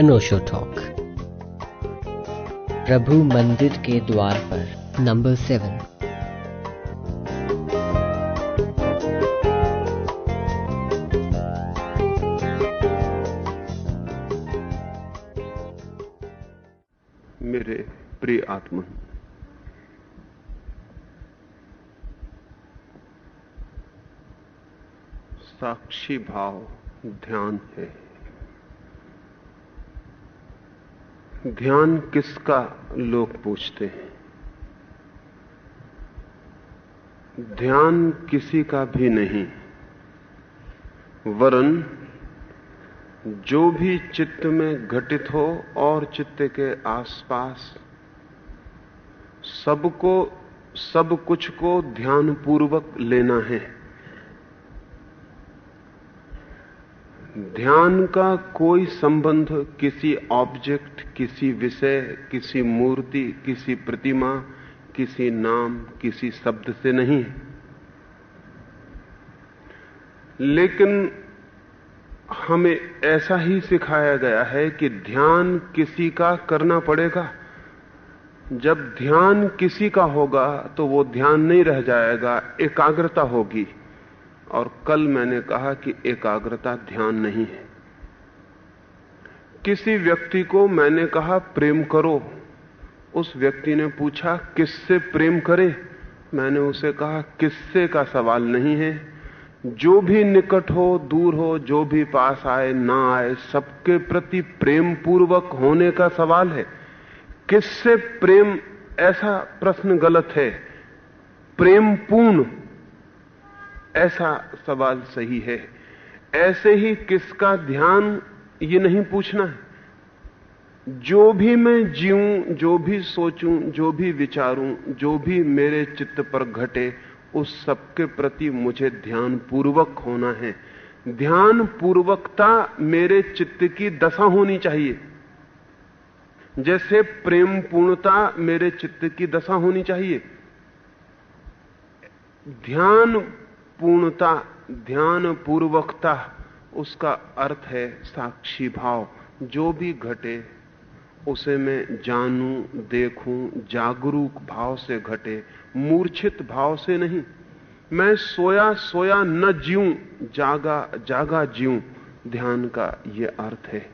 अनोशो talk प्रभु मंदिर के द्वार पर नंबर सेवन मेरे प्रिय आत्मा, साक्षी भाव, ध्यान है। ध्यान किसका लोग पूछते हैं? ध्यान किसी का भी नहीं। वरन, जो भी चित्त में घटित हो और चित्त के आसपास, सबको, सब कुछ को ध्यान पूर्वक लेना है। ध्यान का कोई संबंध किसी ऑब्जेक्ट किसी विषय, किसी मूर्ति, किसी प्रतिमा, किसी नाम, किसी शब्द से नहीं है। लेकिन हमें ऐसा ही सिखाया गया है कि ध्यान किसी का करना पड़ेगा। जब ध्यान किसी का होगा तो वो ध्यान नहीं रह जाएगा, एकाग्रता होगी। और कल मैंने कहा कि एकाग्रता ध्यान नहीं है। किसी व्यक्ति को मैंने कहा, प्रेम करो। उस व्यक्ति ने पूछा, किससे प्रेम करे? मैंने उसे कहा, किससे? का सवाल नहीं है। जो भी निकट हो, दूर हो, जो भी पास आए, ना आए, सबके प्रति प्रेम पूर्वक होने का सवाल है। किससे प्रेम? ऐसा प्रश्न गलत है। प्रेम पूर्ण ऐसा सवाल सही है। ऐसे ही किसका ध्यान ये नहीं पूछना है? जो भी मैं जीऊं, जो भी सोचूं, जो भी विचारूं, जो भी मेरे चित्त पर घटे, उस सबके प्रति मुझे ध्यान पूर्वक होना है। ध्यान पूर्वकता मेरे चित्त की दशा होनी चाहिए। जैसे प्रेम पूर्णता मेरे चित्त की दशा होनी चाहिए। ध्यान पूर्णता ध्यान पूर्वकता उसका अर्थ है साक्षी भाव। जो भी घटे, उसे मैं जानूं, देखूँ, जागरूक भाव से घटे, मूर्छित भाव से नहीं। मैं सोया सोया न जीऊं, जागा जागा जीऊं, ध्यान का यह अर्थ है।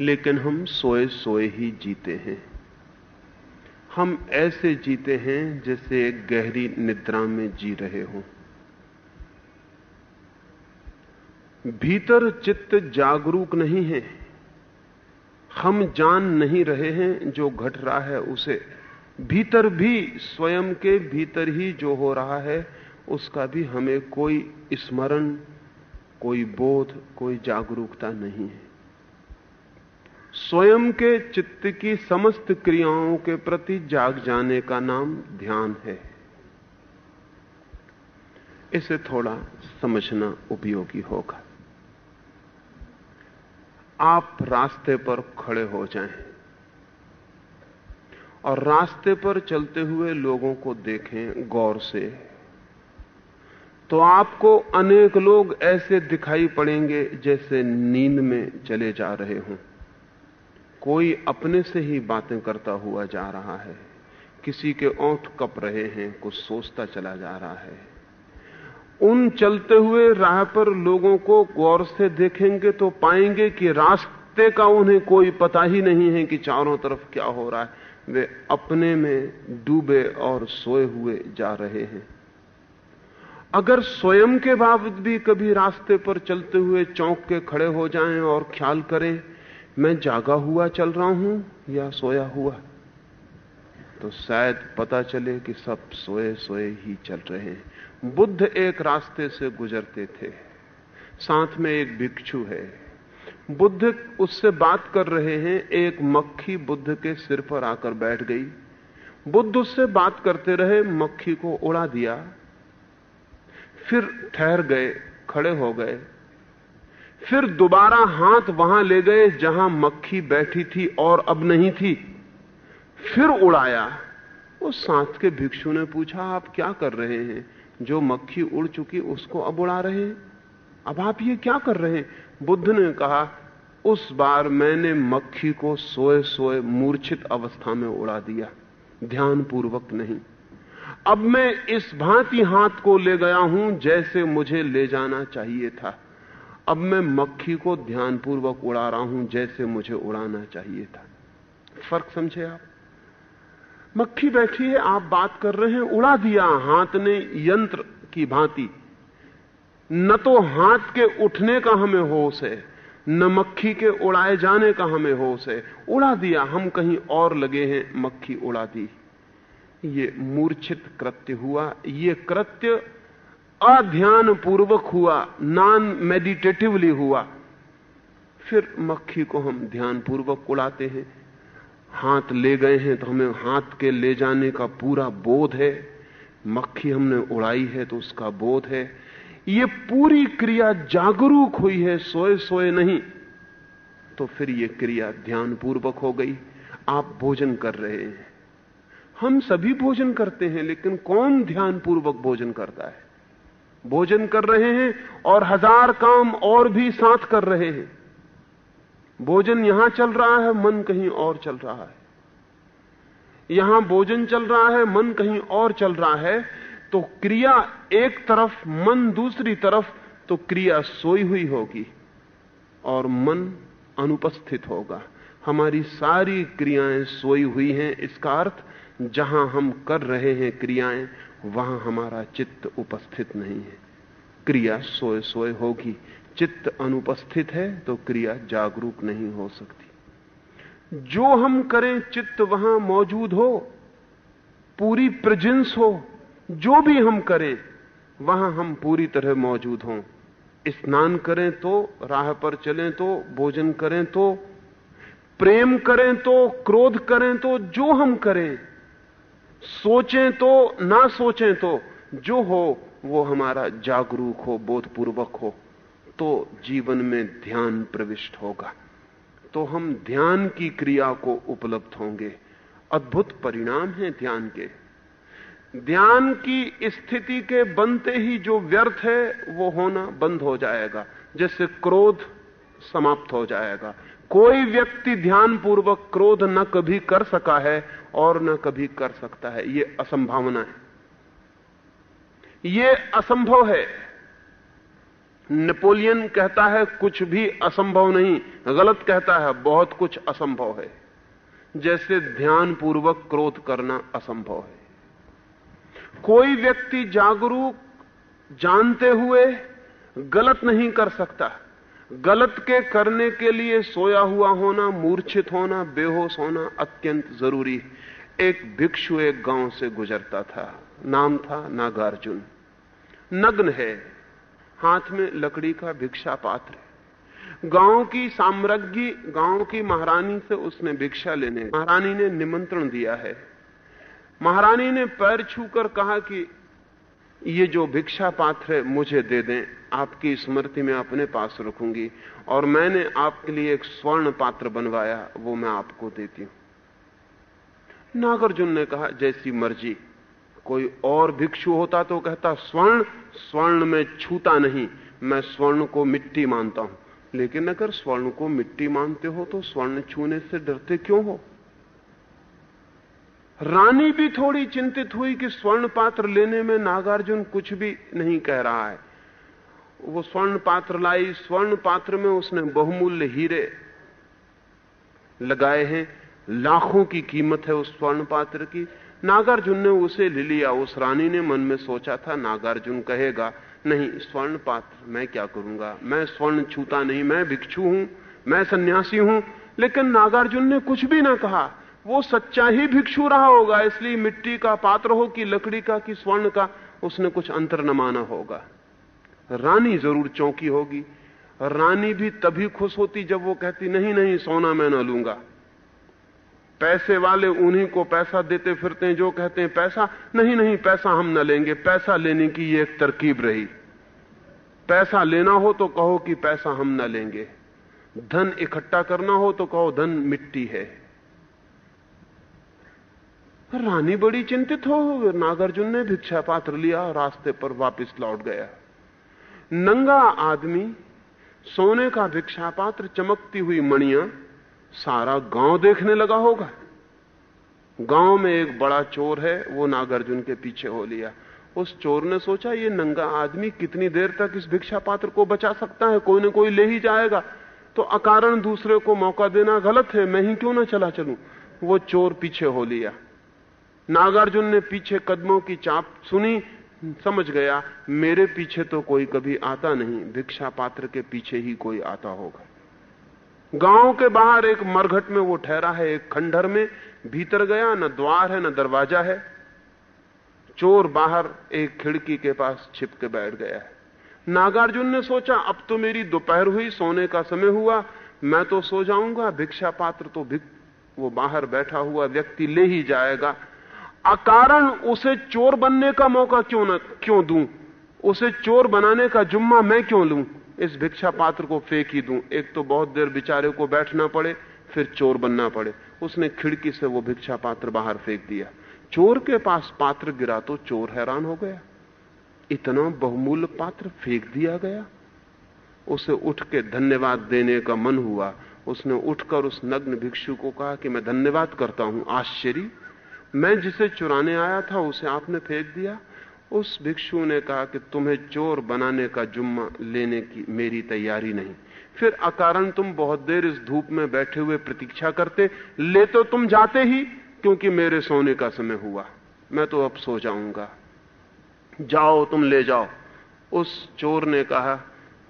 लेकिन हम सोए सोए ही जीते हैं। हम ऐसे जीते हैं जैसे गहरी निद्रा में जी रहे हों। भीतर चित्त जागरूक नहीं है। हम जान नहीं रहे हैं जो घट रहा है उसे। भीतर भी, स्वयं के भीतर ही जो हो रहा है, उसका भी हमें कोई स्मरण, कोई बोध, कोई जागरूकता नहीं है। स्वयं के चित्त की समस्त क्रियाओं के प्रति जाग जाने का नाम ध्यान है। इसे थोड़ा समझना उपयोगी होगा। आप रास्ते पर खड़े हो जाएँ और रास्ते पर चलते हुए लोगों को देखें गौर से तो आपको अनेक लोग ऐसे दिखाई पड़ेंगे जैसे नींद में चले जा रहे हों। कोई अपने से ही बातें करता हुआ जा रहा है, किसी के ओंठ कप रहे हैं, कुछ सोचता चला जा रहा है। उन चलते हुए राह पर लोगों को गौर से देखेंगे तो पाएँगे कि रास्ते का उन्हें कोई पता ही नहीं है कि चारों तरफ़ क्या हो रहा है। वे अपने में डूबे और सोए हुए जा रहे हैं। अगर स्वयं के बावजूद भी कभी रास्ते पर चलते हुए चौंक के खड़े हो जाएँ और ख्याल करें, मैं जागा हुआ चल रहा हूँ या सोया हुआ? तो शायद पता चले कि सब सोए सोए ही चल रहे हैं। बुद्ध एक रास्ते से गुजरते थे। साथ में एक भिक्षु है। बुद्ध उससे बात कर रहे हैं, एक मक्खी बुद्ध के सिर पर आकर बैठ गई। बुद्ध उससे बात करते रहे, मक्खी को उड़ा दिया। फिर ठहर गए, खड़े हो गए। फिर दोबारा हाथ वहाँ ले गए, जहाँ मक्खी बैठी थी और अब नहीं थी। फिर उड़ाया। उस साथ के भिक्षु ने पूछा, आप क्या कर रहे हैं? जो मक्खी उड़ चुकी उसको अब उड़ा रहे हैं। अब आप ये क्या कर रहे हैं? बुद्ध ने कहा, उस बार मैंने मक्खी को सोए सोए मूर्छित अवस्था में उड़ा दिया। ध्यान पूर्वक नहीं। अब मैं इस भांति हाथ को ले गया हूँ जैसे मुझे ले जाना चाहिए था। अब मैं मक्खी को ध्यानपूर्वक उड़ा रहा हूँ जैसे मुझे उड़ाना चाहिए था। फ़र्क समझे आप? मक्खी बैठी है, आप बात कर रहे हैं, उड़ा दिया हाथ ने यंत्र की भांति। न तो हाथ के उठने का हमें होश है, न मक्खी के उड़ाए जाने का हमें होश है। उड़ा दिया, हम कहीं और लगे हैं, मक्खी उड़ा दी। ये मूर्छित कृत्य हुआ, ये कृत्य अध्यान पूर्वक हुआ नॉन मेडिटेटिवली हुआ। फिर मक्खी को हम ध्यान पूर्वक उड़ाते हैं। हाथ ले गए हैं तो हमें हाथ के ले जाने का पूरा बोध है। मक्खी हमने उड़ाई है तो उसका बोध है। ये पूरी क्रिया जागरूक हुई है, सोए सोए नहीं। तो फिर ये क्रिया ध्यान पूर्वक हो गई। आप भोजन कर रहे हैं। हम सभी भोजन करते हैं, लेकिन कौन ध्यान पूर्वक भोजन करता है? भोजन कर रहे हैं और हज़ार काम और भी साथ कर रहे हैं। भोजन यहाँ चल रहा है, मन कहीं और चल रहा है। यहाँ भोजन चल रहा है, मन कहीं और चल रहा है तो क्रिया एक तरफ़, मन दूसरी तरफ़ तो क्रिया सोई हुई होगी और मन अनुपस्थित होगा। हमारी सारी क्रियाएँ सोई हुई हैं, इसका अर्थ, जहाँ हम कर रहे हैं क्रियाएँ, वहाँ हमारा चित्त उपस्थित नहीं है। क्रिया सोए सोए होगी। चित्त अनुपस्थित है तो क्रिया जागरूक नहीं हो सकती। जो हम करें चित्त वहाँ मौजूद हो, पूरी प्रेजेंस हो, जो भी हम करें, वहाँ हम पूरी तरह मौजूद हों। स्नान करें तो राह पर चलें तो भोजन करें तो प्रेम करें तो क्रोध करें तो जो हम करें, सोचें तो ना सोचें तो जो हो, वो हमारा जागरूक हो, बोधपूर्वक हो। तो जीवन में ध्यान प्रविष्ट होगा। तो हम ध्यान की क्रिया को उपलब्ध होंगे। अद्भुत परिणाम है ध्यान के। ध्यान की स्थिति के बनते ही जो व्यर्थ है, वो होना बंद हो जाएगा। जैसे क्रोध समाप्त हो जाएगा। कोई व्यक्ति ध्यान पूर्वक क्रोध न कभी कर सका है और न कभी कर सकता है। ये असंभावना है। ये असंभव है। नेपोलियन कहता है, कुछ भी असंभव नहीं। गलत कहता है, बहुत कुछ असंभव है। जैसे ध्यान पूर्वक क्रोध करना असंभव है। कोई व्यक्ति जागरूक, जानते हुए गलत नहीं कर सकता। गलत के करने के लिए सोया हुआ होना, मूर्छित होना, बेहोश होना अत्यंत ज़रूरी एक भिक्षु एक गाँव से गुजरता था। नाम था नागार्जुन। नग्न है। हाथ में लकड़ी का भिक्षा पात्र गाँव की साम्राज्ञी, गाँव की महारानी से उसने भिक्षा लेने, महारानी ने निमंत्रण दिया है। महारानी ने पैर छूकर कहा कि, ये जो भिक्षा पात्र है, मुझे दे दें। आपकी स्मृति में अपने पास रखूँगी और मैंने आपके लिए एक स्वर्ण पात्र बनवाया, वो मैं आपको देती हूँ। नागार्जुन ने कहा, जैसी मर्ज़ी। कोई और भिक्षु होता तो कहता, स्वर्ण स्वर्ण में छूता नहीं, मैं स्वर्ण को मिट्टी मानता हूँ। लेकिन अगर स्वर्ण को मिट्टी मानते हो तो स्वर्ण छूने से डरते क्यों हो? रानी भी थोड़ी चिंतित हुई कि स्वर्ण पात्र लेने में नागार्जुन कुछ भी नहीं कह रहा है। वो स्वर्ण पात्र लाई, स्वर्ण पात्र में उसने बहुमूल्य हीरे लगाए हैं। लाखों की कीमत है उस स्वर्ण पात्र की। नागार्जुन ने उसे ले लिया। उस रानी ने मन में सोचा था, नागार्जुन कहेगा, नहीं स्वर्ण पात्र मैं क्या करूँगा? मैं स्वर्ण छूता नहीं, मैं भिक्षु हूँ, मैं सन्यासी हूँ। लेकिन नागार्जुन ने कुछ भी ना कहा। वो सच्चा ही भिक्षु रहा होगा, इसलिए मिट्टी का पात्र हो कि लकड़ी का, कि स्वर्ण का, उसने कुछ अंतर न माना होगा। रानी ज़रूर चौंकी होगी। रानी भी तभी खुश होती जब वो कहती, नहीं नहीं, सोना मैं न लूँगा। पैसे वाले उन्हीं को पैसा देते फिरते हैं, जो कहते हैं, पैसा नहीं नहीं, पैसा हम न लेंगे, पैसा लेने की ये एक तरकीब रही। पैसा लेना हो तो कहो कि पैसा हम न लेंगे। धन इकट्ठा करना हो तो कहो धन मिट्टी है। रानी बड़ी चिंतित हो, नागार्जुन ने भिक्षा पात्र लिया, रास्ते पर वापस लौट गया। नंगा आदमी, सोने का भिक्षा पात्र, चमकती हुई मणियाँ सारा गाँव देखने लगा होगा। गाँव में एक बड़ा चोर है, वो नागार्जुन के पीछे हो लिया। उस चोर ने सोचा, ये नंगा आदमी कितनी देर तक इस भिक्षा पात्र को बचा सकता है? कोई ना कोई ले ही जाएगा। तो अकारण दूसरे को मौका देना गलत है, मैं ही क्यों ना चला चलूँ? वो चोर पीछे हो लिया। नागार्जुन ने पीछे कदमों की चाप सुनी, समझ गया, मेरे पीछे तो कोई कभी आता नहीं, भिक्षा पात्र के पीछे ही कोई आता होगा। गाँव के बाहर एक मरघट में वो ठहरा है, एक खंडर में, भीतर गया, न द्वार है, न दरवाज़ा है। चोर बाहर एक खिड़की के पास छिप के बैठ गया है। नागार्जुन ने सोचा, अब तो मेरी दोपहर हुई, सोने का समय हुआ, मैं तो सो जाऊँगा, भिक्षा पात्र तो भिक वो बाहर बैठा हुआ व्यक्ति ले ही जाएगा। अकारण उसे चोर बनने का मौका क्यों न, क्यों दूँ? उसे चोर बनाने का जुम्मा मैं क्यों लूँ? इस भिक्षा पात्र को फेंक ही दूँ। एक तो बहुत देर बेचारे को बैठना पड़े, फिर चोर बनना पड़े। उसने खिड़की से वो भिक्षा पात्र बाहर फेंक दिया। चोर के पास पात्र गिरा तो चोर हैरान हो गया। इतना बहुमूल्य पात्र फेंक दिया गया। उसे उठ के धन्यवाद देने का मन हुआ। उसने उठकर उस नग्न भिक्षु को कहा कि मैं धन्यवाद करता हूँ, आश्चर्य। मैं जिसे चुराने आया था, उसे आपने फेंक दिया। उस भिक्षु ने कहा कि तुम्हें चोर बनाने का जुम्मा लेने की मेरी तैयारी नहीं। फिर अकारण तुम बहुत देर इस धूप में बैठे हुए प्रतीक्षा करते, ले तो तुम जाते ही, क्योंकि मेरे सोने का समय हुआ। मैं तो अब सो जाऊँगा। जाओ, तुम ले जाओ। उस चोर ने कहा,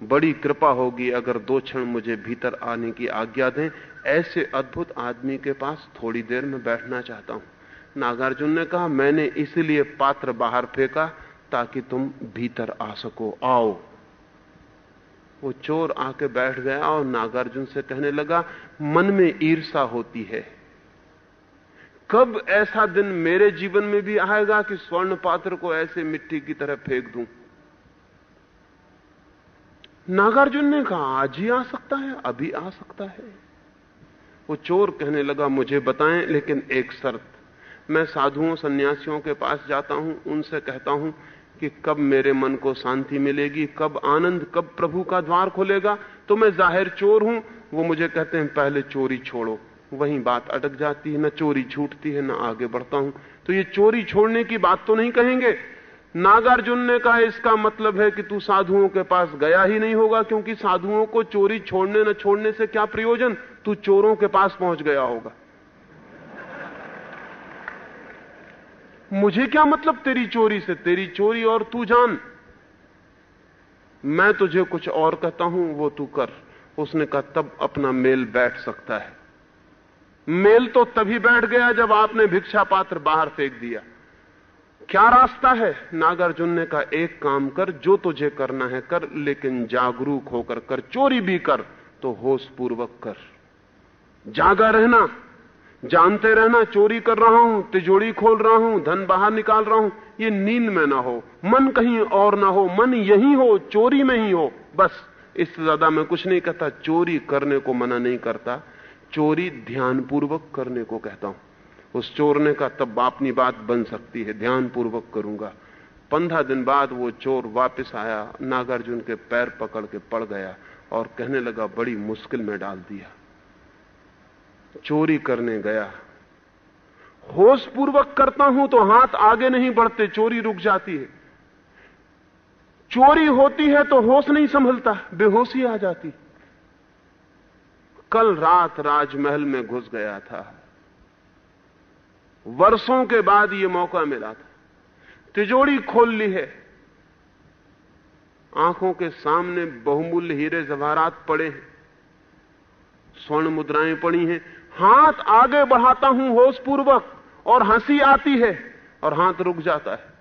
बड़ी कृपा होगी अगर दो क्षण मुझे भीतर आने की आज्ञा दें। ऐसे अद्भुत आदमी के पास थोड़ी देर में बैठना चाहता हूँ। नागार्जुन ने कहा, मैंने इसलिए पात्र बाहर फेंका ताकि तुम भीतर आ सको। आओ। वो चोर आके बैठ गया और नागार्जुन से कहने लगा, मन में ईर्षा होती है। कब ऐसा दिन मेरे जीवन में भी आएगा कि स्वर्ण पात्र को ऐसे मिट्टी की तरह फेंक दूँ? नागार्जुन ने कहा, आज ही आ सकता है, अभी आ सकता है। वो चोर कहने लगा, मुझे बताएँ, लेकिन एक शर्त मैं साधुओं, सन्यासियों के पास जाता हूँ, उनसे कहता हूँ कि कब मेरे मन को शांति मिलेगी, कब आनंद, कब प्रभु का द्वार खोलेगा तो मैं ज़ाहिर चोर हूँ। वो मुझे कहते हैं, पहले चोरी छोड़ो। वही बात अटक जाती है, न चोरी छूटती है, न आगे बढ़ता हूँ। तो ये चोरी छोड़ने की बात तो नहीं कहेंगे। नागार्जुन ने कहा, इसका मतलब है कि तू साधुओं के पास गया ही नहीं होगा, क्योंकि साधुओं को चोरी छोड़ने, न छोड़ने से क्या प्रयोजन? तू चोरों के पास पहुँच गया होगा। मुझे क्या मतलब तेरी चोरी से? तेरी चोरी और तू जान। मैं तुझे कुछ और कहता हूँ, वो तू कर। उसने कहा, तब अपना मेल बैठ सकता है। मेल तो तभी बैठ गया जब आपने भिक्षा पात्र बाहर फेंक दिया। क्या रास्ता है? नागार्जुन ने कहा, एक काम कर, जो तुझे करना है कर, लेकिन जागरूक होकर कर, चोरी भी कर तो होश पूर्वक कर। जागा रहना। जानते रहना, चोरी कर रहा हूँ, तिजोरी खोल रहा हूँ, धन बाहर निकाल रहा हूँ, ये नींद में ना हो, मन कहीं और ना हो, मन यही हो, चोरी में ही हो, बस, इससे ज़्यादा मैं कुछ नहीं कहता, चोरी करने को मना नहीं करता, चोरी ध्यानपूर्वक करने को कहता हूँ। उस चोर ने कहा तब अपनी बात बन सकती है, ध्यानपूर्वक करूँगा। पंद्रह दिन बाद वो चोर वापस आया, नागार्जुन के पैर पकड़ के पड़ गया और कहने लगा, बड़ी मुश्किल में डाल दिया। चोरी करने गया। होश पूर्वक करता हूँ तो हाथ आगे नहीं बढ़ते, चोरी रुक जाती है। चोरी होती है तो होश नहीं संभलता, बेहोशी आ जाती। कल रात राजमहल में घुस गया था। वर्षों के बाद यह मौका मिला था। तिजोरी खोल ली है। आँखों के सामने बहुमूल्य हीरे जवाहरात पड़े हैं। स्वर्ण मुद्राएँ पड़ी हैं। हाथ आगे बढ़ाता हूँ होश पूर्वक और हँसी आती है और हाथ रुक जाता है।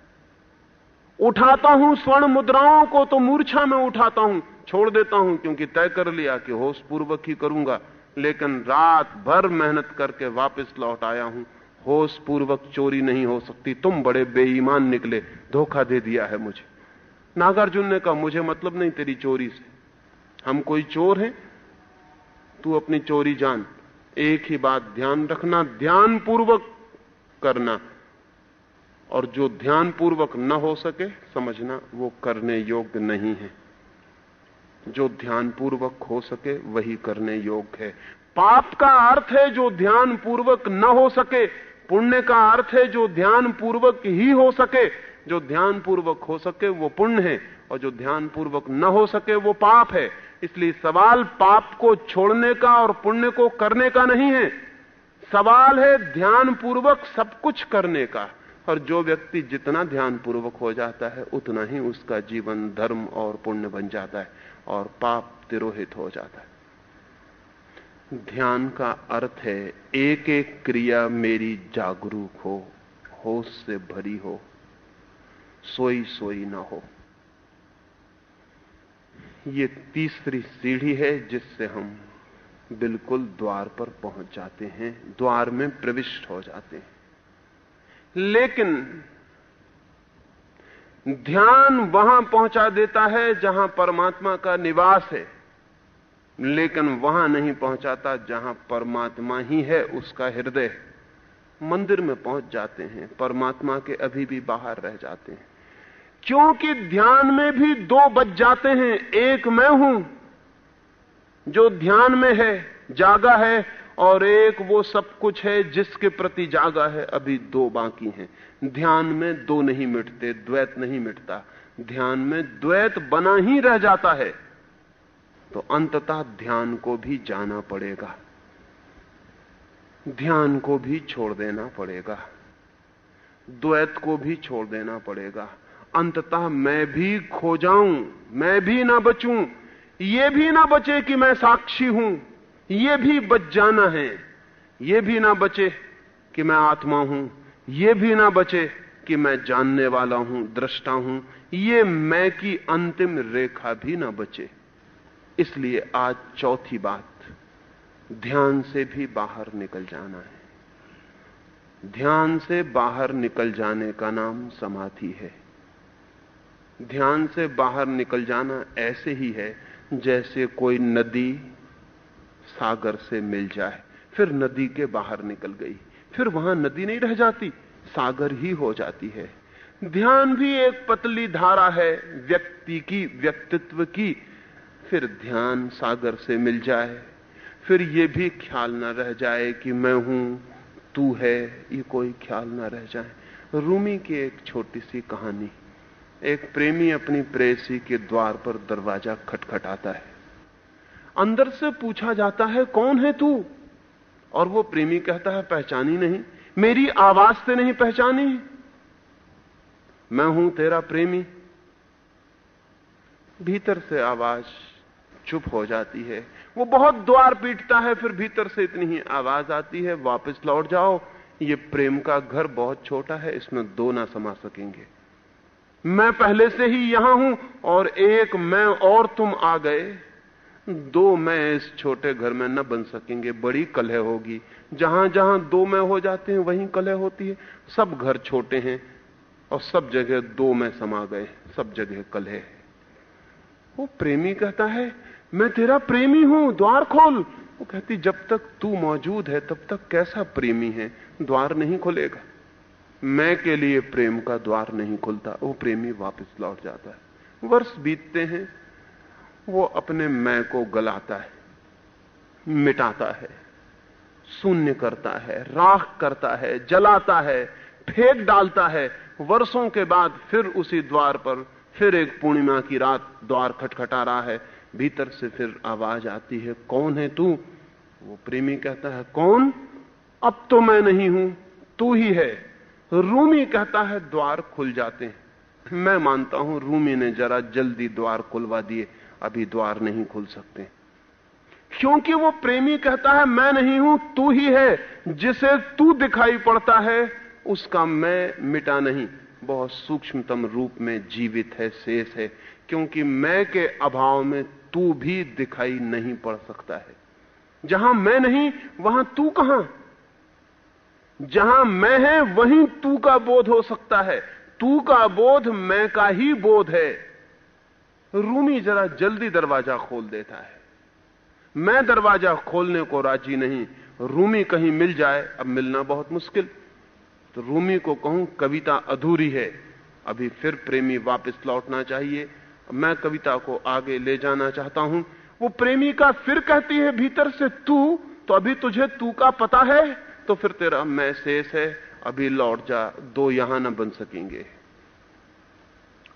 उठाता हूँ स्वर्ण मुद्राओं को तो मूर्छा में उठाता हूँ, छोड़ देता हूँ क्योंकि तय कर लिया कि होश पूर्वक ही करूँगा, लेकिन रात भर मेहनत करके वापस लौट आया हूँ। होश पूर्वक चोरी नहीं हो सकती, तुम बड़े बेईमान निकले, धोखा दे दिया है मुझे। नागार्जुन ने कहा, मुझे मतलब नहीं तेरी चोरी से। हम कोई चोर हैं? तू अपनी चोरी जान एक ही बात ध्यान रखना ध्यान पूर्वक करना। और जो ध्यान पूर्वक न हो सके, समझना वो करने योग्य नहीं है। जो ध्यान पूर्वक हो सके, वही करने योग्य है। पाप का अर्थ है जो ध्यान पूर्वक न हो सके, पुण्य का अर्थ है जो ध्यान पूर्वक ही हो सके जो ध्यान पूर्वक हो सके वो पुण्य है, और जो ध्यान पूर्वक न हो सके वो पाप है। इसलिए सवाल पाप को छोड़ने का और पुण्य को करने का नहीं है। सवाल है ध्यान पूर्वक सब कुछ करने का, और जो व्यक्ति जितना ध्यान पूर्वक हो जाता है, उतना ही उसका जीवन, धर्म और पुण्य बन जाता है, और पाप तिरोहित हो जाता है। ध्यान का अर्थ है एक एक क्रिया मेरी जागरूक हो, होश से भरी हो। सोई सोई ना हो। ये तीसरी सीढ़ी है जिससे हम बिल्कुल द्वार पर पहुँच जाते हैं, द्वार में प्रविष्ट हो जाते हैं। लेकिन ध्यान वहाँ पहुँचा देता है जहाँ परमात्मा का निवास है, लेकिन वहाँ नहीं पहुंचाता जहाँ परमात्मा ही है, उसका हृदय। मंदिर में पहुँच जाते हैं, परमात्मा के अभी भी बाहर रह जाते हैं। क्योंकि ध्यान में भी दो बच जाते हैं, एक मैं हूँ, जो ध्यान में है, जागा है, और एक वो सब कुछ है जिसके प्रति जागा है, अभी दो बाकी हैं। ध्यान में दो नहीं मिटते, द्वैत नहीं मिटता। ध्यान में द्वैत बना ही रह जाता है तो अंततः ध्यान को भी जाना पड़ेगा। ध्यान को भी छोड़ देना पड़ेगा। द्वैत को भी छोड़ देना पड़ेगा। अंततः मैं भी खो जाऊँ, मैं भी ना बचूं। ये भी ना बचे कि मैं साक्षी हूँ। ये भी बच जाना है। ये भी ना बचे कि मैं आत्मा हूँ। ये भी ना बचे कि मैं जानने वाला हूँ, दृष्टा हूँ। ये मैं की अंतिम रेखा भी ना बचे। इसलिए आज चौथी बात, ध्यान से भी बाहर निकल जाना है। ध्यान से बाहर निकल जाने का नाम समाधि है। ध्यान से बाहर निकल जाना ऐसे ही है जैसे कोई नदी सागर से मिल जाए। फिर नदी के बाहर निकल गई। फिर वहाँ नदी नहीं रह जाती, सागर ही हो जाती है। ध्यान भी एक पतली धारा है, व्यक्ति की, व्यक्तित्व की। फिर ध्यान सागर से मिल जाए। फिर यह भी ख्याल ना रह जाए कि मैं हूँ, तू है, ये कोई ख्याल ना रह जाए। रूमी की एक छोटी सी कहानी। एक प्रेमी अपनी प्रेसी के द्वार पर दरवाज़ा खटखटाता है। अंदर से पूछा जाता है, कौन है तू? और वो प्रेमी कहता है, पहचानी नहीं। मेरी आवाज़ से नहीं पहचानी। मैं हूँ तेरा प्रेमी। भीतर से आवाज़ चुप हो जाती है। वो बहुत द्वार पीटता है, फिर भीतर से इतनी ही आवाज़ आती है, वापस लौट जाओ। ये प्रेम का घर बहुत छोटा है, इसमें दो ना समा सकेंगे। मैं पहले से ही यहाँ हूँ और एक मैं और तुम आ गए। दो मैं इस छोटे घर में न बन सकेंगे, बड़ी कलह होगी। जहाँ जहाँ दो मैं हो जाते हैं, वहीं कलह होती है। सब घर छोटे हैं और सब जगह दो मैं समा गए सब जगह कलह है। वो प्रेमी कहता है, मैं तेरा प्रेमी हूँ, द्वार खोल। वो कहती, जब तक तू मौजूद है, तब तक कैसा प्रेमी है? द्वार नहीं खुलेगा। मैं के लिए प्रेम का द्वार नहीं खुलता, वो प्रेमी वापस लौट जाता है। वर्ष बीतते हैं, वो अपने मैं को गलाता है, मिटाता है, शून्य करता है, राख करता है, जलाता है, फेंक डालता है। वर्षों के बाद फिर उसी द्वार पर, फिर एक पूर्णिमा की रात द्वार खटखटा रहा है। भीतर से फिर आवाज़ आती है, कौन है तू? वो प्रेमी कहता है, कौन? अब तो मैं नहीं हूँ, तू ही है। रूमी कहता है, द्वार खुल जाते हैं. मैं मानता हूँ, रूमी ने जरा जल्दी द्वार खुलवा दिए, अभी द्वार नहीं खुल सकते। क्योंकि वो प्रेमी कहता है, मैं नहीं हूँ, तू ही है, जिसे तू दिखाई पड़ता है, उसका मैं मिटा नहीं। बहुत सूक्ष्मतम रूप में जीवित है, शेष है, क्योंकि मैं के अभाव में तू भी दिखाई नहीं पड़ सकता है। जहाँ मैं नहीं, वहाँ तू कहाँ? जहाँ मैं है, वहीं तू का बोध हो सकता है। तू का बोध मैं का ही बोध है। रूमी जरा जल्दी दरवाज़ा खोल देता है। मैं दरवाज़ा खोलने को राज़ी नहीं। रूमी कहीं मिल जाए, अब मिलना बहुत मुश्किल। तो रूमी को कहूँ, कविता अधूरी है। अभी फिर प्रेमी वापस लौटना चाहिए। मैं कविता को आगे ले जाना चाहता हूँ। वो प्रेमी का फिर कहती है, भीतर से तू तो अभी तुझे तू का पता है। तो फिर तेरा मैं शेष है, अभी लौट जा, दो यहाँ ना बन सकेंगे।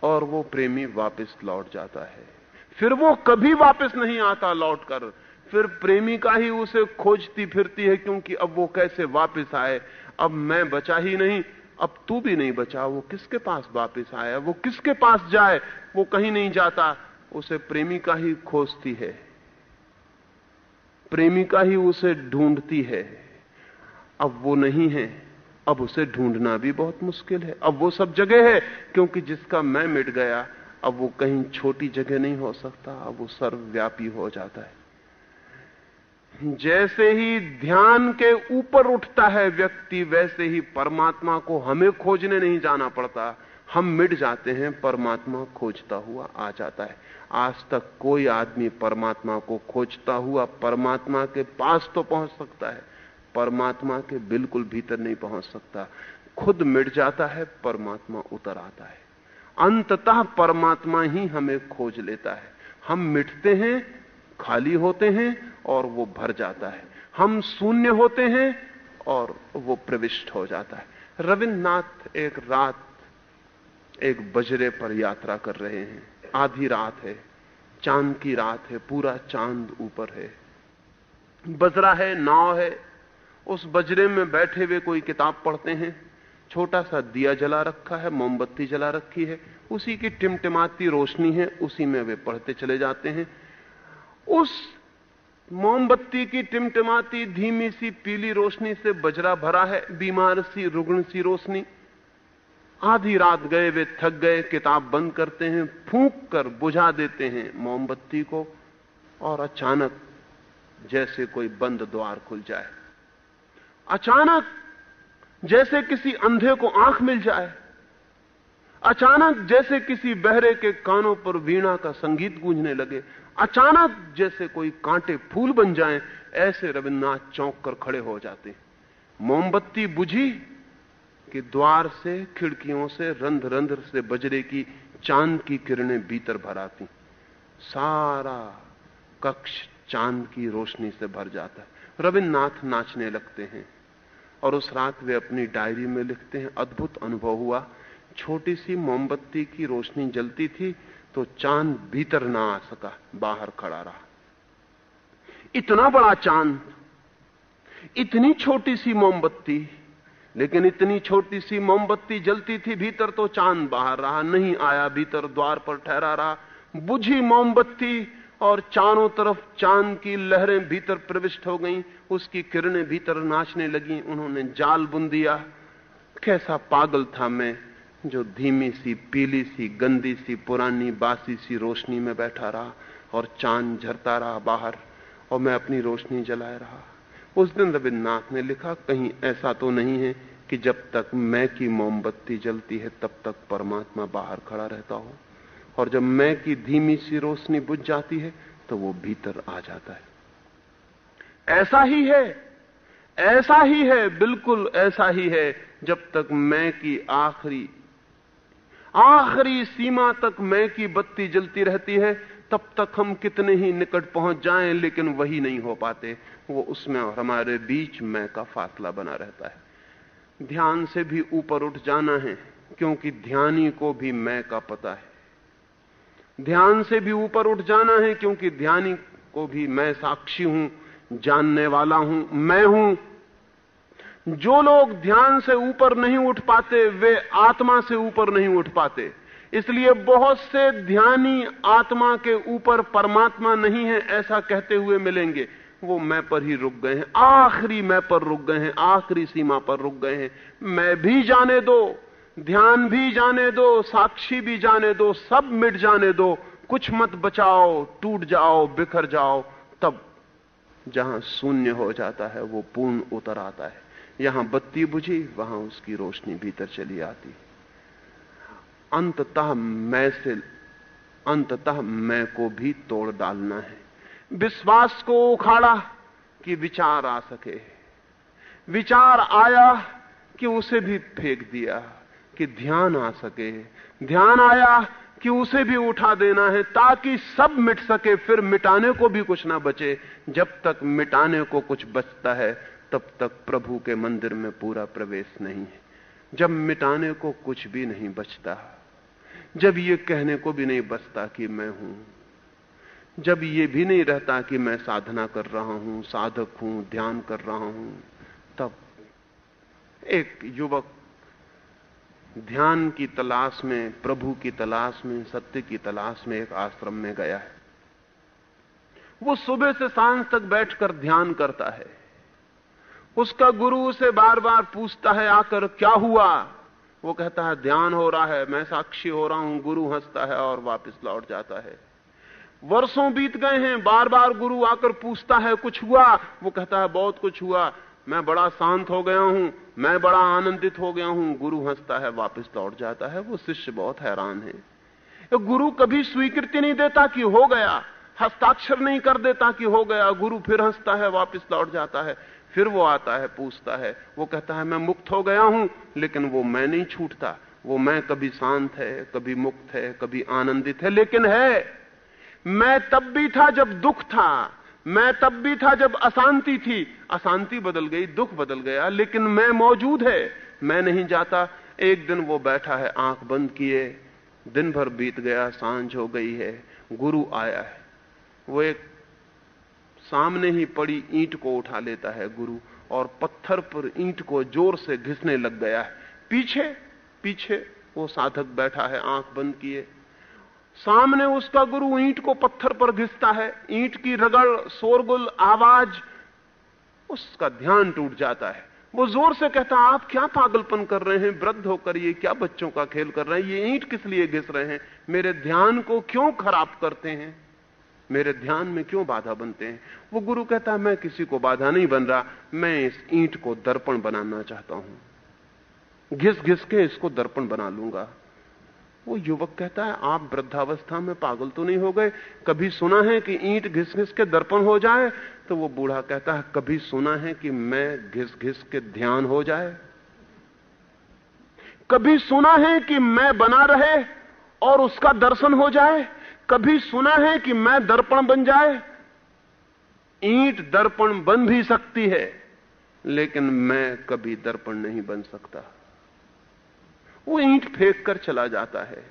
और वो प्रेमी वापस लौट जाता है। फिर वो कभी वापस नहीं आता लौटकर फिर प्रेमिका ही उसे खोजती फिरती है, क्योंकि अब वो कैसे वापस आए? अब मैं बचा ही नहीं, अब तू भी नहीं बचा। वो किसके पास वापस आया? वो किसके पास जाए? वो कहीं नहीं जाता। उसे प्रेमिका ही खोजती है। प्रेमिका ही उसे ढूंढती है। अब वो नहीं है। अब उसे ढूंढना भी बहुत मुश्किल है। अब वो सब जगह है, क्योंकि जिसका मैं मिट गया, अब वो कहीं छोटी जगह नहीं हो सकता। अब वो सर्वव्यापी हो जाता है। जैसे ही ध्यान के ऊपर उठता है व्यक्ति, वैसे ही परमात्मा को हमें खोजने नहीं जाना पड़ता। हम मिट जाते हैं, परमात्मा खोजता हुआ आ जाता है। आज तक कोई आदमी परमात्मा को खोजता हुआ, परमात्मा के पास तो पहुँच सकता है। परमात्मा के बिल्कुल भीतर नहीं पहुँच सकता। खुद मिट जाता है, परमात्मा उतर आता है। अंततः परमात्मा ही हमें खोज लेता है। हम मिटते हैं, खाली होते हैं और वो भर जाता है। हम शून्य होते हैं और वो प्रविष्ट हो जाता है। रविन्द्रनाथ एक रात एक बजरे पर यात्रा कर रहे हैं। आधी रात है, चाँद की रात है, पूरा चाँद ऊपर है। बजरा है, नाव है उस बजरे में बैठे हुए कोई किताब पढ़ते हैं। छोटा सा दिया जला रखा है, मोमबत्ती जला रखी है। उसी की टिमटिमाती रोशनी है, उसी में वे पढ़ते चले जाते हैं। उस मोमबत्ती की टिमटिमाती धीमी सी पीली रोशनी से बजरा भरा है, बीमार सी, रुग्ण सी रोशनी। आधी रात गए, वे थक गए, किताब बंद करते हैं, फूंक कर बुझा देते हैं मोमबत्ती को, और अचानक जैसे कोई बंद द्वार खुल जाए। अचानक जैसे किसी अंधे को आँख मिल जाए, अचानक जैसे किसी बहरे के कानों पर वीणा का संगीत गूंजने लगे, अचानक जैसे कोई कांटे फूल बन जाएँ, ऐसे रविन्द्रनाथ चौंक कर खड़े हो जाते। मोमबत्ती बुझी कि द्वार से, खिड़कियों से रंध रंध्र से बजरे की चाँद की किरणें भीतर भर आती। सारा कक्ष चाँद की रोशनी से भर जाता है। रविन्द्रनाथ नाचने लगते हैं। और उस रात वे अपनी डायरी में लिखते हैं, अद्भुत अनुभव हुआ। छोटी सी मोमबत्ती की रोशनी जलती थी तो चाँद भीतर ना आ सका, बाहर खड़ा रहा। इतना बड़ा चाँद, इतनी छोटी सी मोमबत्ती, लेकिन इतनी छोटी सी मोमबत्ती जलती थी भीतर तो चाँद बाहर रहा, नहीं आया, भीतर द्वार पर ठहरा रहा। बुझी मोमबत्ती और चारों तरफ़ चाँद की लहरें भीतर प्रविष्ट हो गईं, उसकी किरणें भीतर नाचने लगी, उन्होंने जाल बुन दिया। कैसा पागल था मैं, जो धीमी सी, पीली सी, गंदी सी, पुरानी, बासी सी रोशनी में बैठा रहा और चाँद झरता रहा बाहर, और मैं अपनी रोशनी जलाए रहा। उस दिन रविन्द्रनाथ ने लिखा, कहीं ऐसा तो नहीं है कि जब तक मैं की मोमबत्ती जलती है, तब तक परमात्मा बाहर खड़ा रहता हो। और जब मैं की धीमी सी रोशनी बुझ जाती है तो वो भीतर आ जाता है। ऐसा ही है, ऐसा ही है, बिल्कुल ऐसा ही है, जब तक मैं की आखिरी आखिरी सीमा तक मैं की बत्ती जलती रहती है, तब तक हम कितने ही निकट पहुँच जाएँ, लेकिन वही नहीं हो पाते। वो उसमें और हमारे बीच मैं का फासला बना रहता है। ध्यान से भी ऊपर उठ जाना है, क्योंकि ध्यानी को भी मैं का पता है। ध्यान से भी ऊपर उठ जाना है, क्योंकि ध्यानी को भी मैं साक्षी हूँ, जानने वाला हूँ, मैं हूँ। जो लोग ध्यान से ऊपर नहीं उठ पाते, वे आत्मा से ऊपर नहीं उठ पाते। इसलिए बहुत से ध्यानी आत्मा के ऊपर परमात्मा नहीं है, ऐसा कहते हुए मिलेंगे, वो मैं पर ही रुक गए हैं, आखिरी मैं पर रुक गए हैं, आखिरी सीमा पर रुक गए हैं। मैं भी जाने दो। ध्यान भी जाने दो, साक्षी भी जाने दो, सब मिट जाने दो। कुछ मत बचाओ, टूट जाओ, बिखर जाओ। तब जहाँ शून्य हो जाता है, वो पूर्ण उतर आता है। यहाँ बत्ती बुझी, वहाँ उसकी रोशनी भीतर चली आती। अंततः मैं से, अंततः मैं को भी तोड़ डालना है। विश्वास को उखाड़ा कि विचार आ सके। विचार आया कि उसे भी फेंक दिया। कि ध्यान आ सके। ध्यान आया कि उसे भी उठा देना है ताकि सब मिट सके, फिर मिटाने को भी कुछ ना बचे। जब तक मिटाने को कुछ बचता है, तब तक प्रभु के मंदिर में पूरा प्रवेश नहीं है। जब मिटाने को कुछ भी नहीं बचता, जब ये कहने को भी नहीं बचता कि मैं हूँ, जब ये भी नहीं रहता कि मैं साधना कर रहा हूँ, साधक हूँ, ध्यान कर रहा हूँ, तब एक युवक ध्यान की तलाश में, प्रभु की तलाश में, सत्य की तलाश में एक आश्रम में गया है। वो सुबह से साँझ तक बैठकर ध्यान करता है। उसका गुरु उसे बार बार पूछता है, आकर क्या हुआ? वो कहता है, ध्यान हो रहा है, मैं साक्षी हो रहा हूँ, गुरु हंसता है और वापस लौट जाता है। वर्षों बीत गए हैं बार बार गुरु आकर पूछता है, कुछ हुआ? वो कहता है, बहुत कुछ हुआ। मैं बड़ा शांत हो गया हूँ, मैं बड़ा आनंदित हो गया हूँ। गुरु हंसता है, वापस लौट जाता है। वो शिष्य बहुत हैरान है। गुरु कभी स्वीकृति नहीं देता कि हो गया, हस्ताक्षर नहीं कर देता कि हो गया। गुरु फिर हंसता है, वापस लौट जाता है, फिर वो आता है, पूछता है। वो कहता है, मैं मुक्त हो गया हूँ, लेकिन वो मैं नहीं छूटता। वो मैं कभी शांत है, कभी मुक्त है, कभी आनंदित है। लेकिन है, मैं तब भी था जब दुख था। मैं तब भी था जब अशांति थी। अशांति बदल गई, दुख बदल गया, लेकिन मैं मौजूद है। मैं नहीं जाता। एक दिन वो बैठा है, आँख बंद किए। दिन भर बीत गया, साँझ हो गई है। गुरु आया है। वो एक सामने ही पड़ी ईंट को उठा लेता है गुरु, और पत्थर पर ईंट को ज़ोर से घिसने लग गया है। पीछे पीछे वो साधक बैठा है, आँख बंद किए। सामने उसका गुरु ईंट को पत्थर पर घिसता है। ईंट की रगड़, शोरगुल, आवाज़, उसका ध्यान टूट जाता है। वो ज़ोर से कहता, आप क्या पागलपन कर रहे हैं? वृद्ध होकर ये क्या बच्चों का खेल कर रहे हैं? ये ईंट किस लिए घिस रहे हैं? मेरे ध्यान को क्यों खराब करते हैं? मेरे ध्यान में क्यों बाधा बनते हैं? वो गुरु कहता है मैं किसी को बाधा नहीं बन रहा। मैं इस ईंट को दर्पण बनाना चाहता हूँ। घिस घिस के इसको दर्पण बना लूँगा। वो युवक कहता है, आप वृद्धावस्था में पागल तो नहीं हो गए? कभी सुना है कि ईंट घिस घिस के दर्पण हो जाए? तो वो बूढ़ा कहता है, कभी सुना है कि मैं घिस घिस के ध्यान हो जाए? कभी सुना है कि मैं बना रहे और उसका दर्शन हो जाए? कभी सुना है कि मैं दर्पण बन जाए? ईंट दर्पण बन भी सकती है, लेकिन मैं कभी दर्पण नहीं बन सकता। वो ईंट फेंक कर चला जाता है।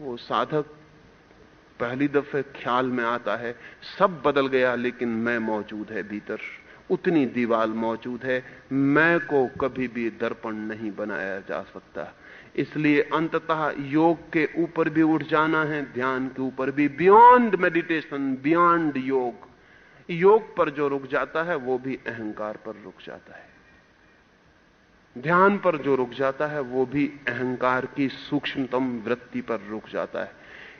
वो साधक पहली दफे ख्याल में आता है, सब बदल गया, लेकिन मैं मौजूद है भीतर। उतनी दीवाल मौजूद है, मैं को कभी भी दर्पण नहीं बनाया जा सकता। इसलिए अंततः योग के ऊपर भी उठ जाना है, ध्यान के ऊपर भी बियॉन्ड मेडिटेशन बियॉन्ड योग। योग पर जो रुक जाता है, वो भी अहंकार पर रुक जाता है। ध्यान पर जो रुक जाता है, वो भी अहंकार की सूक्ष्मतम वृत्ति पर रुक जाता है।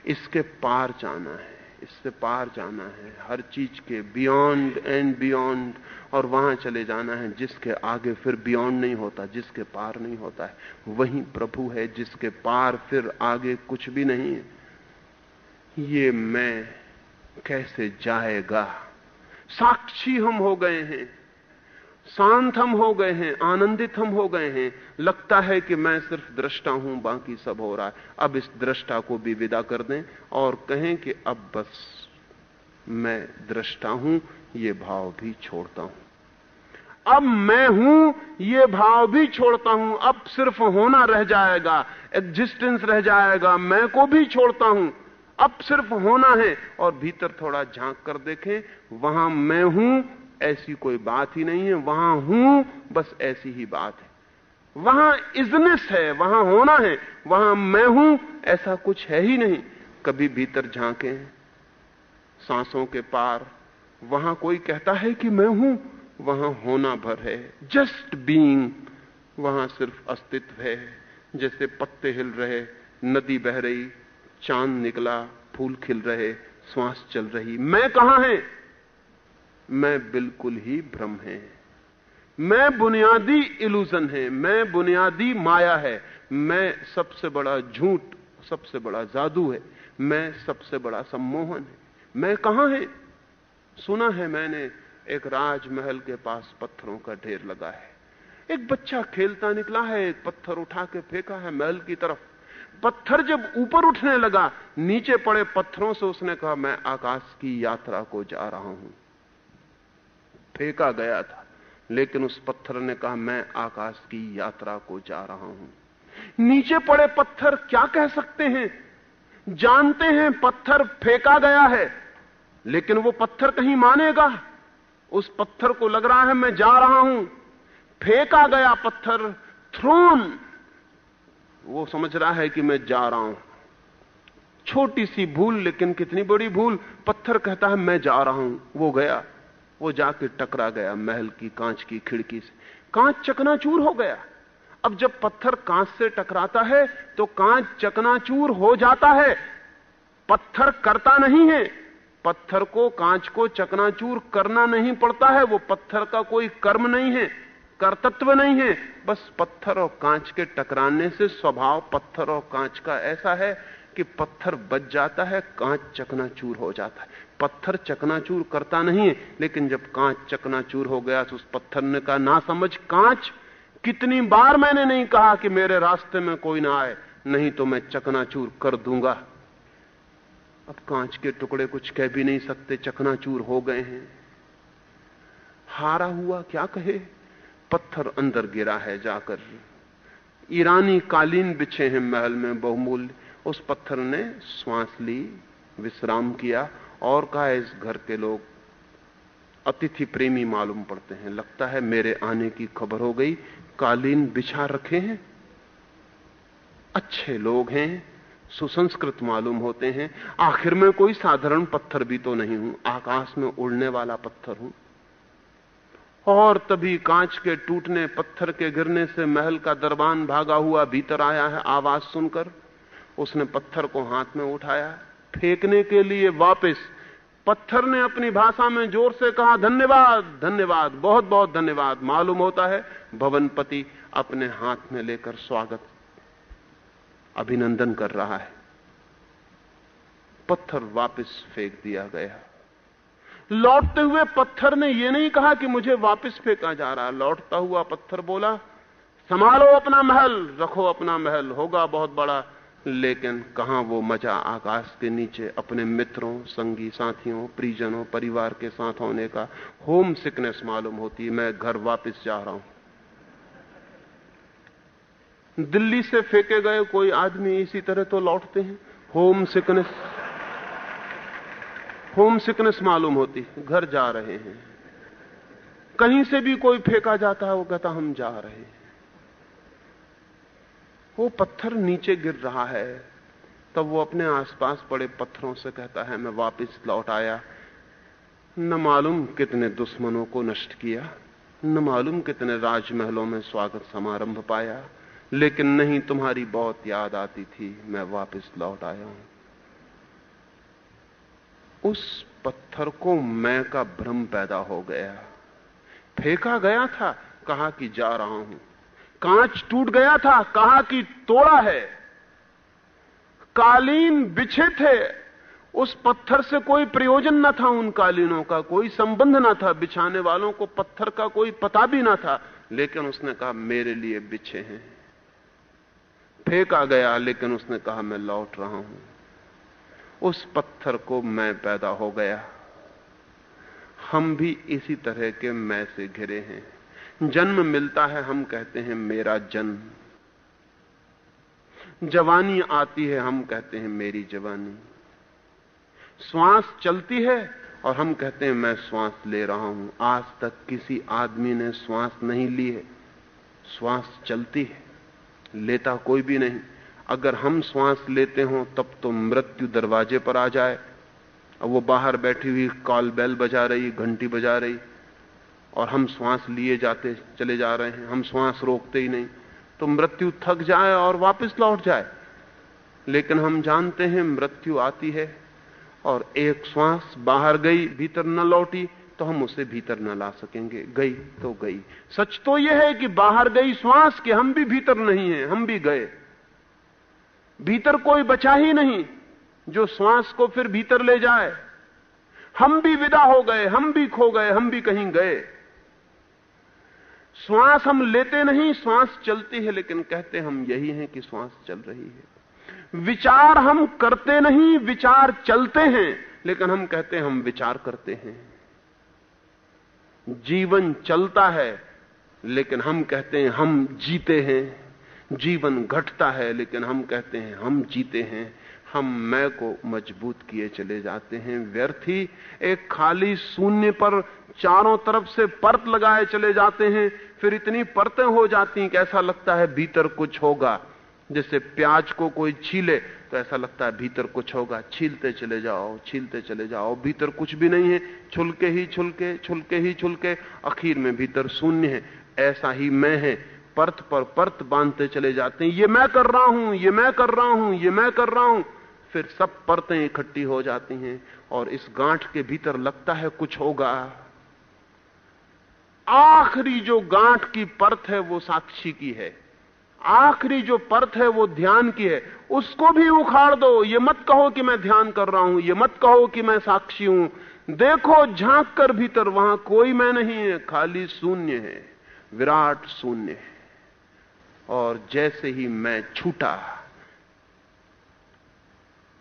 इसके पार जाना है, इससे पार जाना है। हर चीज़ के बियॉन्ड एंड बियॉन्ड और वहाँ चले जाना है, जिसके आगे फिर बियॉन्ड नहीं होता, जिसके पार नहीं होता है। वही प्रभु है, जिसके पार फिर आगे कुछ भी नहीं है। ये मैं कैसे जाएगा? साक्षी हम हो गए हैं। शांत हम हो गए हैं आनंदित हम हो गए हैं। लगता है कि मैं सिर्फ़ दृष्टा हूँ, बाकी सब हो रहा है। अब इस दृष्टा को भी विदा कर दें और कहें कि अब बस मैं दृष्टा हूँ, ये भाव भी छोड़ता हूँ। अब मैं हूँ, ये भाव भी छोड़ता हूँ। अब सिर्फ़ होना रह जाएगा एग्जिस्टेंस रह जाएगा, मैं को भी छोड़ता हूँ। अब सिर्फ़ होना है और भीतर थोड़ा झाँक कर देखें, वहाँ मैं हूँ ऐसी कोई बात ही नहीं है। वहाँ हूँ, बस ऐसी ही बात है। वहाँ इजनेस है, वहाँ होना है, वहाँ मैं हूँ, ऐसा कुछ है ही नहीं। कभी भीतर झांके, सांसों के पार, वहाँ कोई कहता है कि मैं हूँ, वहाँ होना भर है। जस्ट बीइंग, वहाँ सिर्फ़ अस्तित्व है। जैसे पत्ते हिल रहे, नदी बह रही, चाँद निकला, फूल खिल रहे, श्वास चल रही। मैं कहाँ है? मैं बिल्कुल ही भ्रम है। मैं बुनियादी इल्यूजन है। मैं बुनियादी माया है। मैं सबसे बड़ा झूठ, सबसे बड़ा जादू है। मैं सबसे बड़ा सम्मोहन है। मैं कहाँ है? सुना है मैंने, एक राजमहल के पास पत्थरों का ढेर लगा है। एक बच्चा खेलता निकला है, एक पत्थर उठा के फेंका है महल की तरफ़। पत्थर जब ऊपर उठने लगा, नीचे पड़े पत्थरों से उसने कहा, मैं आकाश की यात्रा को जा रहा हूँ। फेंका गया था। लेकिन उस पत्थर ने कहा, मैं आकाश की यात्रा को जा रहा हूँ। नीचे पड़े पत्थर क्या कह सकते हैं? जानते हैं पत्थर फेंका गया है, लेकिन वो पत्थर कहीं मानेगा? उस पत्थर को लग रहा है मैं जा रहा हूँ। फेंका गया पत्थर, थ्रोन। वो समझ रहा है कि मैं जा रहा हूँ। छोटी सी भूल, लेकिन कितनी बड़ी भूल। पत्थर कहता है, मैं जा रहा हूँ। वो गया। वो जाके टकरा गया महल की, कांच की, खिड़की से। कांच चकनाचूर हो गया। अब जब पत्थर कांच से टकराता है तो कांच चकनाचूर हो जाता है। पत्थर करता नहीं है। पत्थर को, कांच को चकनाचूर करना नहीं पड़ता है। वो पत्थर का कोई कर्म नहीं है, कर्तत्व नहीं है। बस पत्थर और कांच के टकराने से स्वभाव पत्थर और कांच का ऐसा है कि पत्थर बच जाता है, कांच चकनाचूर हो जाता है। पत्थर चकनाचूर करता नहीं है, लेकिन जब कांच चकनाचूर हो गया तो उस पत्थर ने कहा, ना समझ कांच, कितनी बार मैंने नहीं कहा कि मेरे रास्ते में कोई ना आए, नहीं तो मैं चकनाचूर कर दूँगा। अब कांच के टुकड़े कुछ कह भी नहीं सकते, चकनाचूर हो गए हैं। हारा हुआ क्या कहे? पत्थर अंदर गिरा है जाकर। ईरानी कालीन बिछे हैं महल में बहुमूल्य। उस पत्थर ने श्वास ली, विश्राम किया और कहा, इस घर के लोग अतिथि प्रेमी मालूम पड़ते हैं। लगता है मेरे आने की खबर हो गई। कालीन बिछा रखे हैं। अच्छे लोग हैं। सुसंस्कृत मालूम होते हैं। आखिर में कोई साधारण पत्थर भी तो नहीं हूँ। आकाश में उड़ने वाला पत्थर हूँ। और तभी कांच के टूटने, पत्थर के गिरने से महल का दरबान भागा हुआ भीतर आया है। आवाज़ सुनकर उसने पत्थर को हाथ में उठाया। फेंकने के लिए वापस। पत्थर ने अपनी भाषा में ज़ोर से कहा, धन्यवाद धन्यवाद बहुत बहुत धन्यवाद। मालूम होता है, भवनपति अपने हाथ में लेकर स्वागत, अभिनंदन कर रहा है। पत्थर वापस फेंक दिया गया। लौटते हुए पत्थर ने यह नहीं कहा कि मुझे वापस फेंका जा रहा। लौटता हुआ पत्थर बोला, संभालो अपना महल, रखो अपना महल, होगा बहुत बड़ा लेकिन कहाँ वो मज़ा आकाश के नीचे अपने मित्रों, संगी साथियों, परिजनों, परिवार के साथ होने का होम सिकनेस मालूम होती है। मैं घर वापस जा रहा हूँ। दिल्ली से फेंके गए कोई आदमी इसी तरह तो लौटते हैं? होम सिकनेस होम सिकनेस मालूम होती घर जा रहे हैं। कहीं से भी कोई फेंका जाता है वो कहता हम जा रहे हैं। वो पत्थर नीचे गिर रहा है। तब वो अपने आसपास पड़े पत्थरों से कहता है, मैं वापस लौट आया। न मालूम कितने दुश्मनों को नष्ट किया, न मालूम कितने राजमहलों में स्वागत समारंभ पाया, लेकिन नहीं तुम्हारी बहुत याद आती थी, मैं वापस लौट आया हूँ। उस पत्थर को मैं का भ्रम पैदा हो गया। फेंका गया था, कहा कि जा रहा हूँ। कांच टूट गया था, कहा कि तोड़ा है। कालीन बिछे थे, उस पत्थर से कोई प्रयोजन न था उन कालीनों का, कोई संबंध न था, बिछाने वालों को पत्थर का कोई पता भी ना था, लेकिन उसने कहा, मेरे लिए बिछे हैं। फेंका गया, लेकिन उसने कहा, मैं लौट रहा हूँ। उस पत्थर को मैं पैदा हो गया। हम भी इसी तरह के मैं से घिरे हैं। जन्म मिलता है, हम कहते हैं मेरा जन्म। जवानी आती है, हम कहते हैं मेरी जवानी। श्वास चलती है और हम कहते हैं मैं श्वास ले रहा हूँ। आज तक किसी आदमी ने श्वास नहीं ली है। श्वास चलती है, लेता कोई भी नहीं। अगर हम श्वास लेते हो, तब तो मृत्यु दरवाजे पर आ जाए। अब वो बाहर बैठी हुई कॉल बेल बजा रही, घंटी बजा रही और हम श्वास लिए जाते, चले जा रहे हैं। हम श्वास रोकते ही नहीं। तो मृत्यु थक जाए और वापस लौट जाए। लेकिन हम जानते हैं मृत्यु आती है और एक श्वास बाहर गई, भीतर न लौटी तो हम उसे भीतर न ला सकेंगे। गई तो गई। सच तो यह है कि बाहर गई श्वास कि हम भी भीतर नहीं हैं, हम भी गए। भीतर कोई बचा ही नहीं, जो श्वास को फिर भीतर ले जाए। हम भी विदा हो गए, हम भी खो गए, हम भी कहीं गए। श्वास हम लेते नहीं, श्वास चलती है, लेकिन कहते हम यही हैं कि श्वास चल रही है। विचार हम करते नहीं, विचार चलते हैं, लेकिन हम कहते हम विचार करते हैं। जीवन चलता है, लेकिन हम कहते हैं हम जीते हैं। जीवन घटता है, लेकिन हम कहते हैं हम जीते हैं। हम मैं को मज़बूत किए चले जाते हैं। व्यर्थी एक खाली शून्य पर चारों तरफ़ से परत लगाए चले जाते हैं। फिर इतनी परतें हो जाती हैं कि ऐसा लगता है भीतर कुछ होगा। जैसे प्याज को कोई छीले तो ऐसा लगता है भीतर कुछ होगा। छीलते चले जाओ, छीलते चले जाओ। भीतर कुछ भी नहीं है। छुलके ही छुलके छुलके ही छुलके। आखिर में भीतर शून्य है। ऐसा ही मैं है। परत पर परत बांधते चले जाते हैं। ये मैं कर रहा हूँ, ये मैं कर रहा हूँ, ये मैं कर रहा हूँ। फिर सब परतें इकट्ठी हो जाती हैं और इस गांठ के भीतर लगता है कुछ होगा। आखिरी जो गांठ की परत है वो साक्षी की है। आखिरी जो परत है वो ध्यान की है। उसको भी उखाड़ दो। ये मत कहो कि मैं ध्यान कर रहा हूँ। ये मत कहो कि मैं साक्षी हूँ। देखो, झाँक कर भीतर, वहाँ कोई मैं नहीं है। खाली शून्य है। विराट शून्य है। और जैसे ही मैं छूटा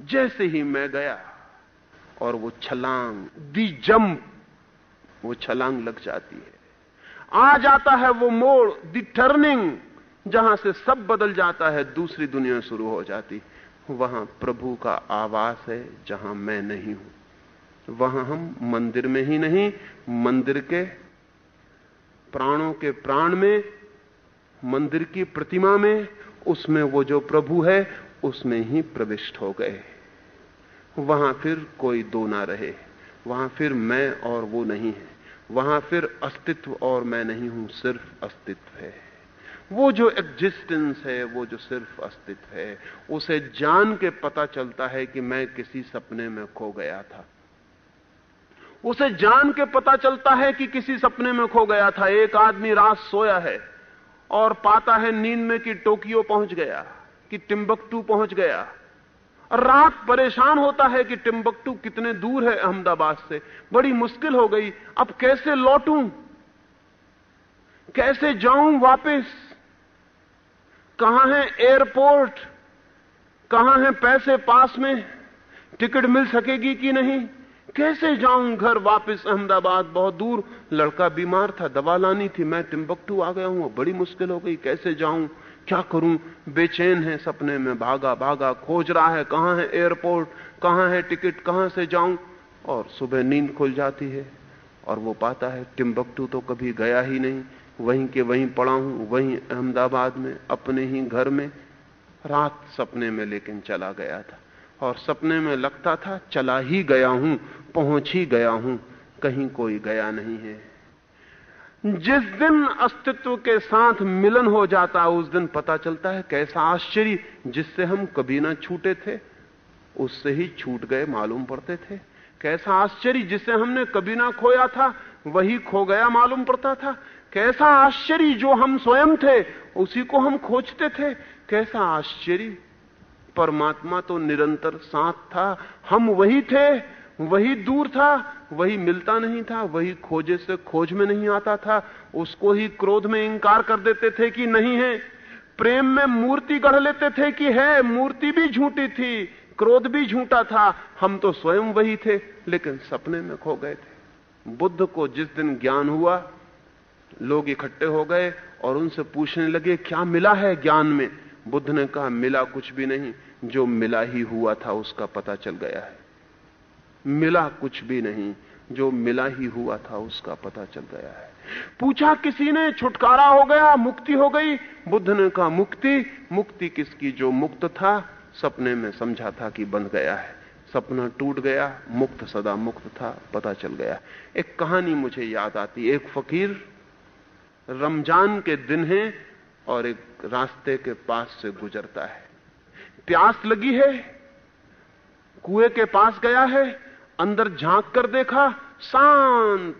जैसे ही मैं गया और वो छलांग, दी जंप वो छलांग लग जाती है। आ जाता है वो मोड़, दी टर्निंग, जहाँ से सब बदल जाता है, दूसरी दुनिया शुरू हो जाती। वहाँ प्रभु का आवास है, जहाँ मैं नहीं हूँ। वहाँ हम मंदिर में ही नहीं, मंदिर के प्राणों के प्राण में, मंदिर की प्रतिमा में, उसमें वो जो प्रभु है उसमें ही प्रविष्ट हो गए। वहाँ फिर कोई दो ना रहे। वहाँ फिर मैं और वो नहीं है। वहाँ फिर अस्तित्व और मैं नहीं हूँ, सिर्फ़ अस्तित्व है। वो जो एग्जिस्टेंस है, वो जो सिर्फ़ अस्तित्व है, उसे जान के पता चलता है कि मैं किसी सपने में खो गया था। उसे जान के पता चलता है कि किसी सपने में खो गया था। एक आदमी रात सोया है और पाता है नींद में कि टोकियो पहुँच गया। कि टिम्बकटू पहुँच गया। रात परेशान होता है कि टिम्बकटू कितने दूर है अहमदाबाद से। बड़ी मुश्किल हो गई। अब कैसे लौटूं? कैसे जाऊँ वापस? कहाँ है एयरपोर्ट? कहाँ है पैसे पास में? टिकट मिल सकेगी कि नहीं? कैसे जाऊँ घर वापस अहमदाबाद? बहुत दूर। लड़का बीमार था, दवा लानी थी। मैं टिम्बकटू आ गया हूँ बड़ी मुश्किल हो गई। कैसे जाऊँ? क्या करूँ? बेचैन है सपने में। भागा भागा, खोज रहा है। कहाँ है एयरपोर्ट? कहाँ है टिकट? कहाँ से जाऊँ? और सुबह नींद खुल जाती है। और वो पाता है, टिम्बकटू तो कभी गया ही नहीं। वहीं के वहीं पड़ा हूँ, वहीं अहमदाबाद में, अपने ही घर में। रात सपने में लेकिन चला गया था। और सपने में लगता था, चला ही गया हूँ, पहुँच ही गया हूँ। कहीं कोई गया नहीं है। जिस दिन अस्तित्व के साथ मिलन हो जाता, उस दिन पता चलता है कैसा आश्चर्य, जिससे हम कभी ना छूटे थे। उससे ही छूट गए, मालूम पड़ते थे। कैसा आश्चर्य, जिसे हमने कभी ना खोया था, वही खो गया, मालूम पड़ता था। कैसा आश्चर्य, जो हम स्वयं थे, उसी को हम खोजते थे। कैसा आश्चर्य, परमात्मा तो निरंतर साथ था, हम वही थे। वही दूर था, वही मिलता नहीं था, वही खोजे से खोज में नहीं आता था, उसको ही क्रोध में इंकार कर देते थे कि नहीं है। प्रेम में मूर्ति गढ़ लेते थे कि है, मूर्ति भी झूठी थी, क्रोध भी झूठा था। हम तो स्वयं वही थे, लेकिन सपने में खो गए थे। बुद्ध को जिस दिन ज्ञान हुआ, लोग इकट्ठे हो गए और उनसे पूछने लगे, क्या मिला है ज्ञान में? बुद्ध ने कहा, मिला कुछ भी नहीं, जो मिला ही हुआ था उसका पता चल गया है। मिला कुछ भी नहीं। जो मिला ही हुआ था, उसका पता चल गया है। पूछा किसी ने, छुटकारा हो गया, मुक्ति हो गई। बुद्ध ने कहा, मुक्ति? मुक्ति किसकी? जो मुक्त था, सपने में समझा था कि बंध गया है। सपना टूट गया, मुक्त, सदा मुक्त था, पता चल गया। एक कहानी मुझे याद आती एक फकीर रमज़ान के दिन है और एक रास्ते के पास से गुजरता है। प्यास लगी है, कुएँ के पास गया है अंदर झाँक कर देखा, शांत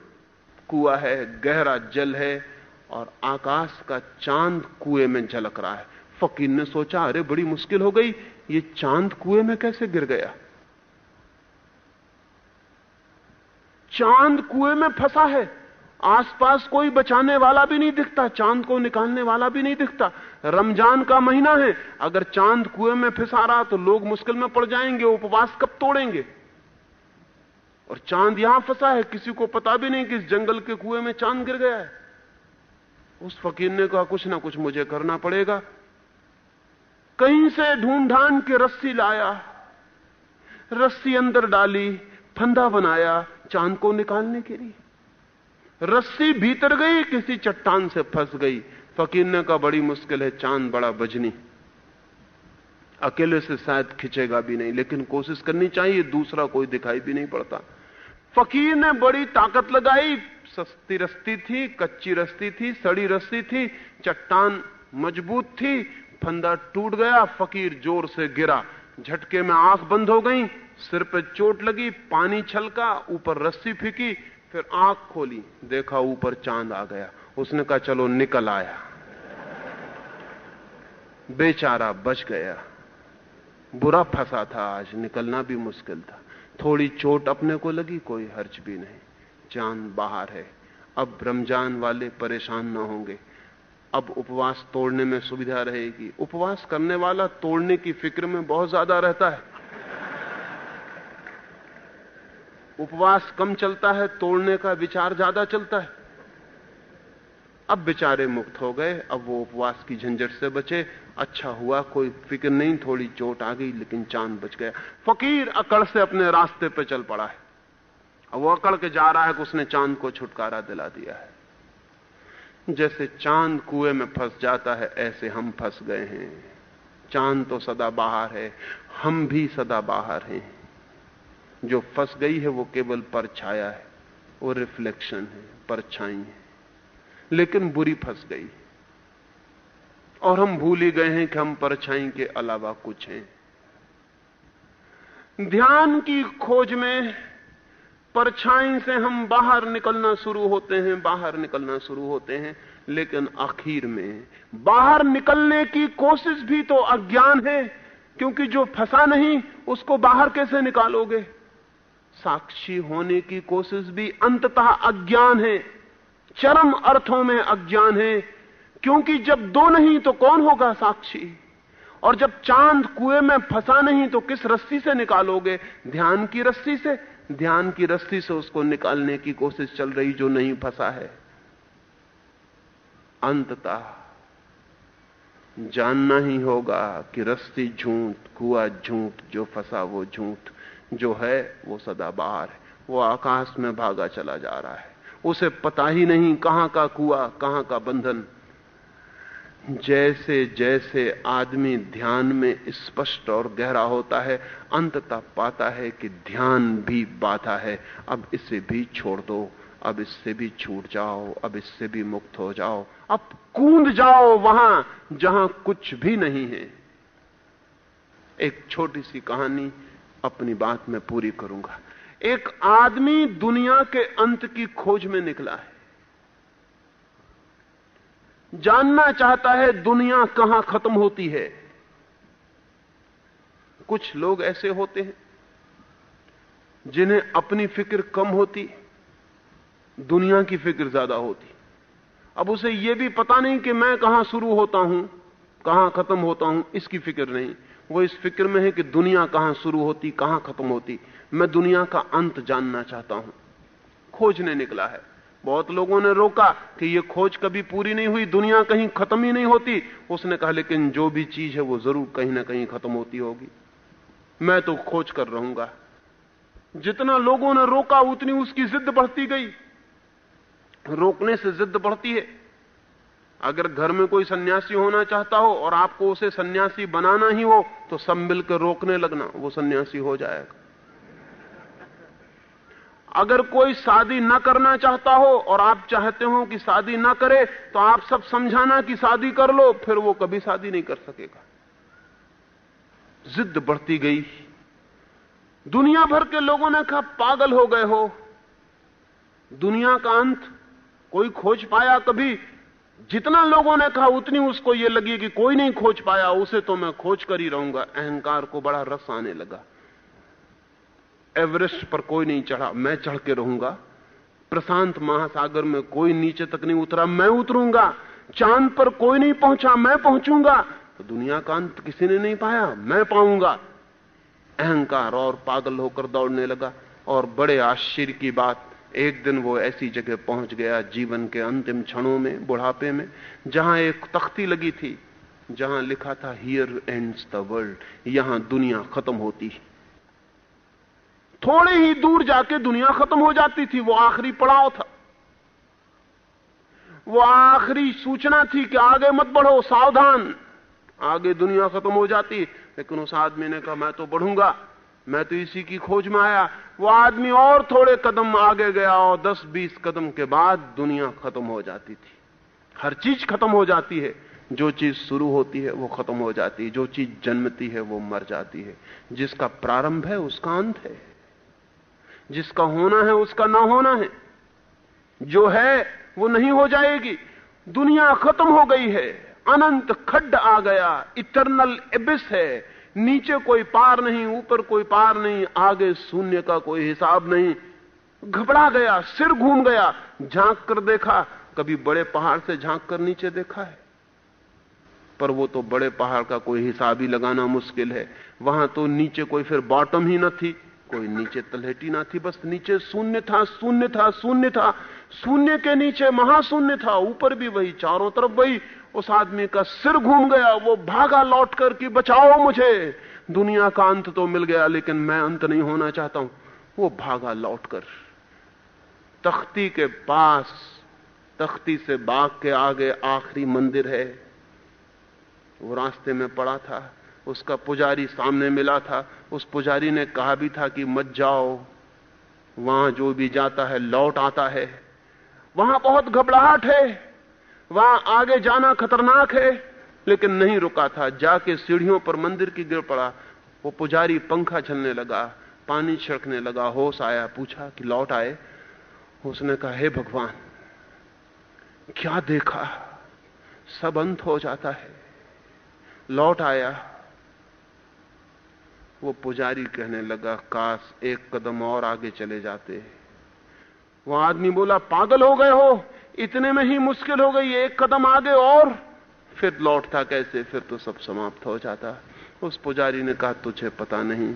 कुआ है, गहरा जल है और आकाश का चाँद कुएँ में झलक रहा है। फकीर ने सोचा, अरे, बड़ी मुश्किल हो गई, ये चाँद कुएँ में कैसे गिर गया? चाँद कुएँ में फंसा है। आसपास कोई बचाने वाला भी नहीं दिखता, चाँद को निकालने वाला भी नहीं दिखता। रमज़ान का महीना है, अगर चाँद कुएँ में फिसा रहा तो लोग मुश्किल में पड़ जाएँगे, उपवास कब तोड़ेंगे? और चाँद यहाँ फंसा है, किसी को पता भी नहीं कि इस जंगल के कुएँ में चाँद गिर गया है। उस फकीर ने कहा, कुछ ना कुछ मुझे करना पड़ेगा। कहीं से ढूंढ ढांड के रस्सी लाया, रस्सी अंदर डाली, फंदा बनाया, चाँद को निकालने के लिए। रस्सी भीतर गई, किसी चट्टान से फंस गई। फकीर ने कहा, बड़ी मुश्किल है, चाँद बड़ा बजनी। अकेले से शायद खिंचेगा भी नहीं, लेकिन कोशिश करनी चाहिए, दूसरा कोई दिखाई भी नहीं पड़ता। फकीर ने बड़ी ताकत लगाई। सस्ती रस्ती थी, कच्ची रस्ती थी, सड़ी रस्सी थी, चट्टान मज़बूत थी, फंदा टूट गया, फकीर ज़ोर से गिरा। झटके में आँख बंद हो गई, सिर पर चोट लगी, पानी छलका, ऊपर रस्सी फीकी, फिर आँख खोली, देखा ऊपर चाँद आ गया। उसने कहा, चलो निकल आया। बेचारा बच गया। बुरा फंसा था, आज निकलना भी मुश्किल था। थोड़ी चोट अपने को लगी, कोई हर्च भी नहीं। जान बाहर है। अब रमज़ान वाले परेशान ना होंगे। अब उपवास तोड़ने में सुविधा रहेगी। उपवास करने वाला तोड़ने की फ़िक्र में बहुत ज़्यादा रहता है। उपवास कम चलता है, तोड़ने का विचार ज़्यादा चलता है। अब बेचारे मुक्त हो गए, अब वो उपवास की झंझट से बचे। अच्छा हुआ, कोई फ़िक्र नहीं, थोड़ी चोट आ गई, लेकिन चाँद बच गया। फकीर अकड़ से अपने रास्ते पर चल पड़ा है। अब वो अकड़ के जा रहा है कि उसने चाँद को छुटकारा दिला दिया है। जैसे चाँद कुएँ में फंस जाता है, ऐसे हम फंस गए हैं। चाँद तो सदा बाहर है, हम भी सदा बाहर हैं। जो फंस गई है, वो केवल परछाया है, वो रिफ्लेक्शन है परछाई है। लेकिन बुरी फंस गई। और हम भूल ही गए हैं कि हम परछाई के अलावा कुछ हैं। ध्यान की खोज में परछाई से हम बाहर निकलना शुरू होते हैं, बाहर निकलना शुरू होते हैं, लेकिन आखिर में बाहर निकलने की कोशिश भी तो अज्ञान है, क्योंकि जो फंसा नहीं, उसको बाहर कैसे निकालोगे? साक्षी होने की कोशिश भी अंततः अज्ञान है। चरम अर्थों में अज्ञान है, क्योंकि जब दो नहीं तो कौन होगा साक्षी? और जब चाँद कुएँ में फंसा नहीं तो किस रस्सी से निकालोगे? ध्यान की रस्सी से। ध्यान की रस्सी से उसको निकालने की कोशिश चल रही जो नहीं फंसा है। अंततः जानना ही होगा कि रस्सी झूठ, कुआ झूठ, जो फंसा वो झूठ, जो है वो सदा बाहर है। वो आकाश में भागा चला जा रहा है। उसे पता ही नहीं कहाँ का कुआ, कहाँ का बंधन। जैसे जैसे आदमी ध्यान में स्पष्ट और गहरा होता है, अंततः पाता है कि ध्यान भी बाधा है। अब इसे भी छोड़ दो, अब इससे भी छूट जाओ, अब इससे भी मुक्त हो जाओ। अब कूद जाओ वहाँ, जहाँ कुछ भी नहीं है। एक छोटी सी कहानी अपनी बात में पूरी करूँगा। एक आदमी दुनिया के अंत की खोज में निकला है। जानना चाहता है दुनिया कहाँ खत्म होती है। कुछ लोग ऐसे होते हैं जिन्हें अपनी फ़िक्र कम होती दुनिया की फ़िक्र ज़्यादा होती अब उसे यह भी पता नहीं कि मैं कहाँ शुरू होता हूँ, कहाँ खत्म होता हूँ, इसकी फ़िक्र नहीं। वो इस फ़िक्र में है कि दुनिया कहाँ शुरू होती, कहाँ खत्म होती। मैं दुनिया का अंत जानना चाहता हूँ। खोजने निकला है। बहुत लोगों ने रोका कि यह खोज कभी पूरी नहीं हुई, दुनिया कहीं खत्म ही नहीं होती। उसने कहा, लेकिन जो भी चीज़ है वो ज़रूर कहीं ना कहीं खत्म होती होगी। मैं तो खोज कर रहूँगा। जितना लोगों ने रोका, उतनी उसकी जिद बढ़ती गई। रोकने से जिद बढ़ती है। अगर घर में कोई सन्यासी होना चाहता हो और आपको उसे सन्यासी बनाना ही हो तो सब मिलकर रोकने लगना, वो सन्यासी हो जाएगा। अगर कोई शादी ना करना चाहता हो और आप चाहते हो कि शादी ना करे तो आप सब समझाना कि शादी कर लो, फिर वो कभी शादी नहीं कर सकेगा। जिद बढ़ती गई। दुनिया भर के लोगों ने कहा, पागल हो गए हो। दुनिया का अंत कोई खोज पाया कभी? जितना लोगों ने कहा, उतनी उसको यह लगी कि कोई नहीं खोज पाया। उसे तो मैं खोज कर ही रहूँगा। अहंकार को बड़ा रस आने लगा। एवरेस्ट पर कोई नहीं चढ़ा। मैं चढ़ के रहूँगा। प्रशांत महासागर में कोई नीचे तक नहीं उतरा। मैं उतरूँगा। चाँद पर कोई नहीं पहुँचा। मैं पहुंचूँगा। तो दुनिया का अंत किसी ने नहीं पाया। मैं पाऊँगा। अहंकार और पागल होकर दौड़ने लगा। और बड़े आश्चर्य की बात, एक दिन वो ऐसी जगह पहुँच गया जीवन के अंतिम क्षणों में, बुढ़ापे में, जहाँ एक तख्ती लगी थी, जहाँ लिखा था हियर एंड्स द वर्ल्ड यहाँ दुनिया खत्म होती है। थोड़े ही दूर जाके दुनिया खत्म हो जाती थी, वो आखिरी पड़ाव था। वो आखिरी सूचना थी कि आगे मत बढ़ो, सावधान। आगे दुनिया खत्म हो जाती, लेकिन उस आदमी ने कहा, मैं तो बढ़ूँगा, मैं तो इसी की खोज में आया। वो आदमी और थोड़े कदम आगे गया और 10-20 कदम के बाद दुनिया खत्म हो जाती थी। हर चीज़ खत्म हो जाती है। जो चीज़ शुरू होती है, वो खत्म हो जाती है। जो चीज़ जन्मती है, वो मर जाती है। जिसका प्रारंभ है, उसका अंत है। जिसका होना है उसका ना होना है। जो है, वो नहीं हो जाएगी। दुनिया खत्म हो गई है। अनंत खड्ड आ गया। इटरनल एबिस है। नीचे कोई पार नहीं, ऊपर कोई पार नहीं, आगे शून्य का कोई हिसाब नहीं। घबरा गया, सिर घूम गया। झाँक कर देखा। कभी बड़े पहाड़ से झाँक कर नीचे देखा है। पर वो तो बड़े पहाड़ का कोई हिसाब ही लगाना मुश्किल है। वहाँ तो नीचे कोई फिर बॉटम ही न थी। कोई नीचे तलहटी ना थी, बस नीचे शून्य था शून्य था शून्य था। शून्य के नीचे महाशून्य था, ऊपर भी वही, चारों तरफ़ वही। उस आदमी का सिर घूम गया, वो भागा लौट कर कि, बचाओ मुझे। दुनिया का अंत तो मिल गया, लेकिन मैं अंत नहीं होना चाहता हूँ। वो भागा लौटकर तख्ती के पास, तख्ती से बाग के आगे आखिरी मंदिर है। वो रास्ते में पड़ा था। उसका पुजारी सामने मिला था। उस पुजारी ने कहा भी था कि मत जाओ। वहाँ जो भी जाता है, लौट आता है। वहाँ बहुत घबराहट है। वहाँ आगे जाना खतरनाक है। लेकिन नहीं रुका था। जाके सीढ़ियों पर मंदिर की गिर पड़ा। वो पुजारी पंखा चलने लगा, पानी छिड़कने लगा, होश आया, पूछा कि लौट आए? उसने कहा, हे भगवान, क्या देखा? सब अंत हो जाता है। लौट आया वो पुजारी कहने लगा, काश एक कदम और आगे चले जाते। वो आदमी बोला, पागल हो गए हो, इतने में ही मुश्किल हो गई, एक कदम आगे और। फिर लौटता कैसे? फिर तो सब समाप्त हो जाता। उस पुजारी ने कहा, तुझे पता नहीं।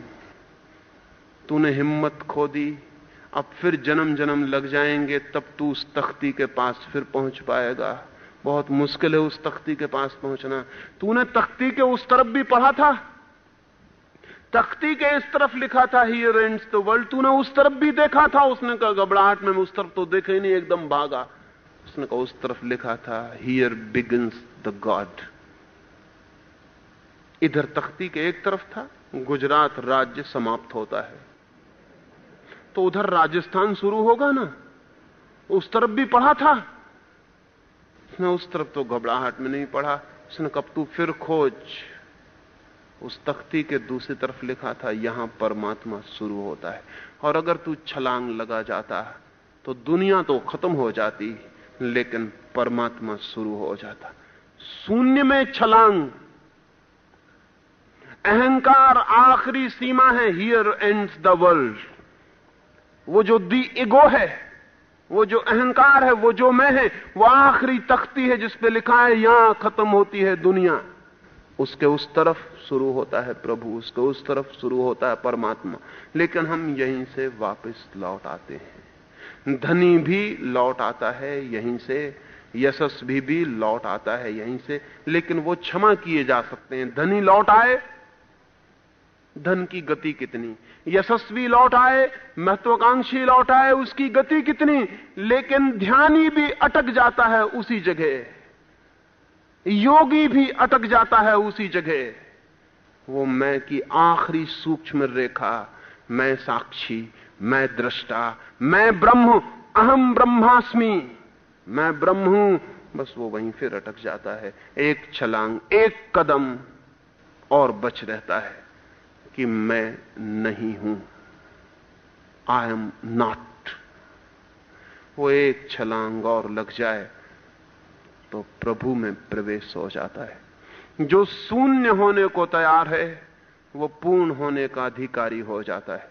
तूने हिम्मत खो दी, अब फिर जन्म जन्म लग जाएँगे, तब तू उस तख्ती के पास फिर पहुँच पाएगा। बहुत मुश्किल है उस तख्ती के पास पहुँचना। तूने तख्ती के उस तरफ़ भी पढ़ा था? तख्ती के इस तरफ़ लिखा था हियर एंड्स द वर्ल्ड तूने उस तरफ़ भी देखा था? उसने कहा, घबराहट में उस तरफ़ तो देखे नहीं, एकदम भागा. उसने कहा, उस तरफ़ लिखा था हियर बिगिंस द गॉड इधर तख्ती के एक तरफ़ था, गुजरात राज्य समाप्त होता है. तो उधर राजस्थान शुरू होगा ना? उस तरफ़ भी पढ़ा था? उसने उस तरफ़ तो घबराहट में नहीं पढ़ा। उसने कब तू फिर खोज। उस तख्ती के दूसरी तरफ़ लिखा था, यहाँ परमात्मा शुरू होता है। और अगर तू छलांग लगा जाता तो दुनिया तो खत्म हो जाती, लेकिन परमात्मा शुरू हो जाता। शून्य में छलांग। अहंकार आखिरी सीमा है। हियर एंड्स द वर्ल्ड वो जो दी इगो है, वो जो अहंकार है, वो जो मैं है, वो आखिरी तख्ती है जिसपे लिखा है, यहाँ खत्म होती है दुनिया। उसके उस तरफ़ शुरू होता है प्रभु, उसके उस तरफ़ शुरू होता है परमात्मा। लेकिन हम यहीं से वापस लौट आते हैं। धनी भी लौट आता है, यहीं से यशस्वी भी लौट आता है, यहीं से। लेकिन वो क्षमा किए जा सकते हैं। धनी लौट आए, धन की गति कितनी? यशस्वी लौट आए, महत्वाकांक्षी लौट आए, उसकी गति कितनी? लेकिन ध्यानी भी अटक जाता है उसी जगह। योगी भी अटक जाता है उसी जगह। वो मैं की आखिरी सूक्ष्म रेखा, मैं साक्षी, मैं दृष्टा, मैं ब्रह्म, अहम ब्रह्मास्मि। मैं ब्रह्म हूँ, बस वो वहीं फिर अटक जाता है। एक छलांग, एक कदम और बच रहता है कि मैं नहीं हूँ। आई एम नॉट वो एक छलांग और लग जाए तो प्रभु में प्रवेश हो जाता है। जो शून्य होने को तैयार है, वो पूर्ण होने का अधिकारी हो जाता है।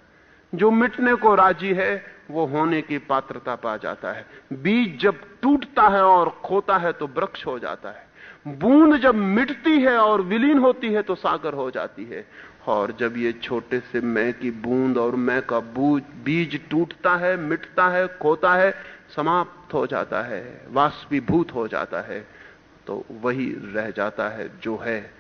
जो मिटने को राज़ी है, वो होने की पात्रता पा जाता है। बीज जब टूटता है और खोता है तो वृक्ष हो जाता है। बूंद जब मिटती है और विलीन होती है तो सागर हो जाती है। और जब ये छोटे से मैं की बूंद और मैं का बीज टूटता है, मिटता है, खोता है समाप्त हो जाता है, वाष्पीभूत हो जाता है तो वही रह जाता है जो है,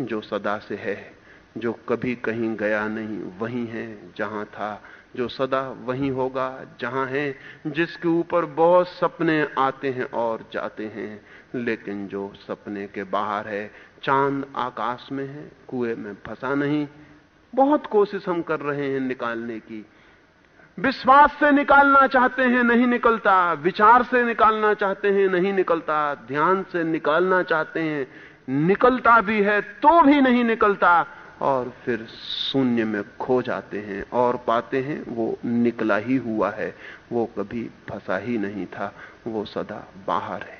जो सदा से है, जो कभी कहीं गया नहीं, वही है, जहाँ था, जो सदा वही होगा, जहाँ है, जिसके ऊपर बहुत सपने आते हैं और जाते हैं, लेकिन जो सपने के बाहर है, चाँद आकाश में है, कुएँ में फंसा नहीं, बहुत कोशिश हम कर रहे हैं निकालने की विश्वास से निकालना चाहते हैं, नहीं निकलता। विचार से निकालना चाहते हैं, नहीं निकलता। ध्यान से निकालना चाहते हैं, निकलता भी है तो भी नहीं निकलता। और फिर शून्य में खो जाते हैं और पाते हैं, वो निकला ही हुआ है। वो कभी फंसा ही नहीं था, वो सदा बाहर है।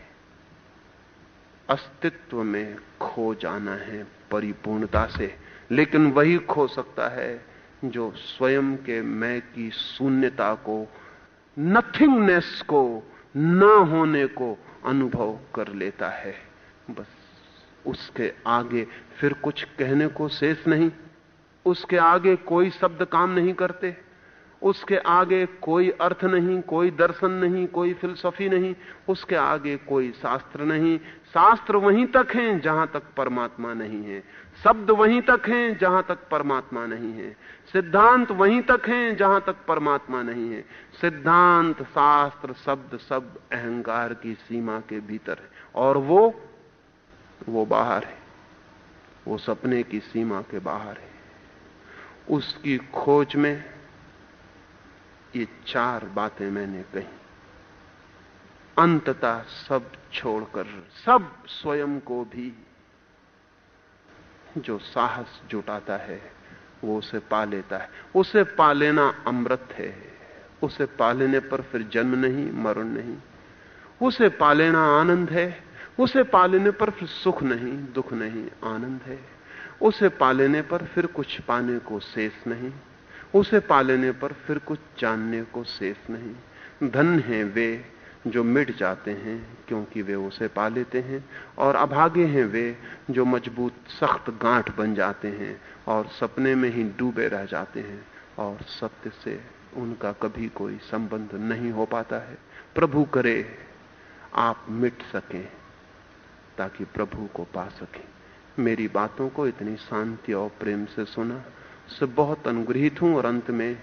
अस्तित्व में खो जाना है परिपूर्णता से, लेकिन वही खो सकता है जो स्वयं के मैं की शून्यता को नथिंगनेस को, न होने को अनुभव कर लेता है। बस उसके आगे फिर कुछ कहने को शेष नहीं। उसके आगे कोई शब्द काम नहीं करते। उसके आगे कोई अर्थ नहीं, कोई दर्शन नहीं, कोई फिलसफी नहीं। उसके आगे कोई शास्त्र नहीं। शास्त्र वहीं तक हैं जहाँ तक परमात्मा नहीं है। शब्द वहीं तक हैं जहाँ तक परमात्मा नहीं है। सिद्धांत वहीं तक हैं, जहाँ तक परमात्मा नहीं है। सिद्धांत, शास्त्र, शब्द, सब अहंकार की सीमा के भीतर है। और वो वो बाहर है। वो सपने की सीमा के बाहर है। उसकी खोज में ये चार बातें मैंने कही। अंततः सब छोड़कर, सब स्वयं को भी जो साहस जुटाता है वो उसे पा लेता है। उसे पा लेना अमृत है। उसे पा लेने पर फिर जन्म नहीं, मरण नहीं। उसे पा लेना आनंद है। उसे पा लेने पर फिर सुख नहीं, दुख नहीं, आनंद है। उसे पा लेने पर फिर कुछ पाने को शेष नहीं। उसे पा लेने पर फिर कुछ जानने को शेष नहीं। धन है वे जो मिट जाते हैं, क्योंकि वे उसे पा लेते हैं, और अभागे हैं वे जो मज़बूत, सख्त गांठ बन जाते हैं, और सपने में ही डूबे रह जाते हैं, और सत्य से उनका कभी कोई संबंध नहीं हो पाता है। प्रभु करे, आप मिट सकें, ताकि प्रभु को पा सकें। मेरी बातों को इतनी शांति और प्रेम से सुना, से बहुत अनुग्रहित हूँ और अंत में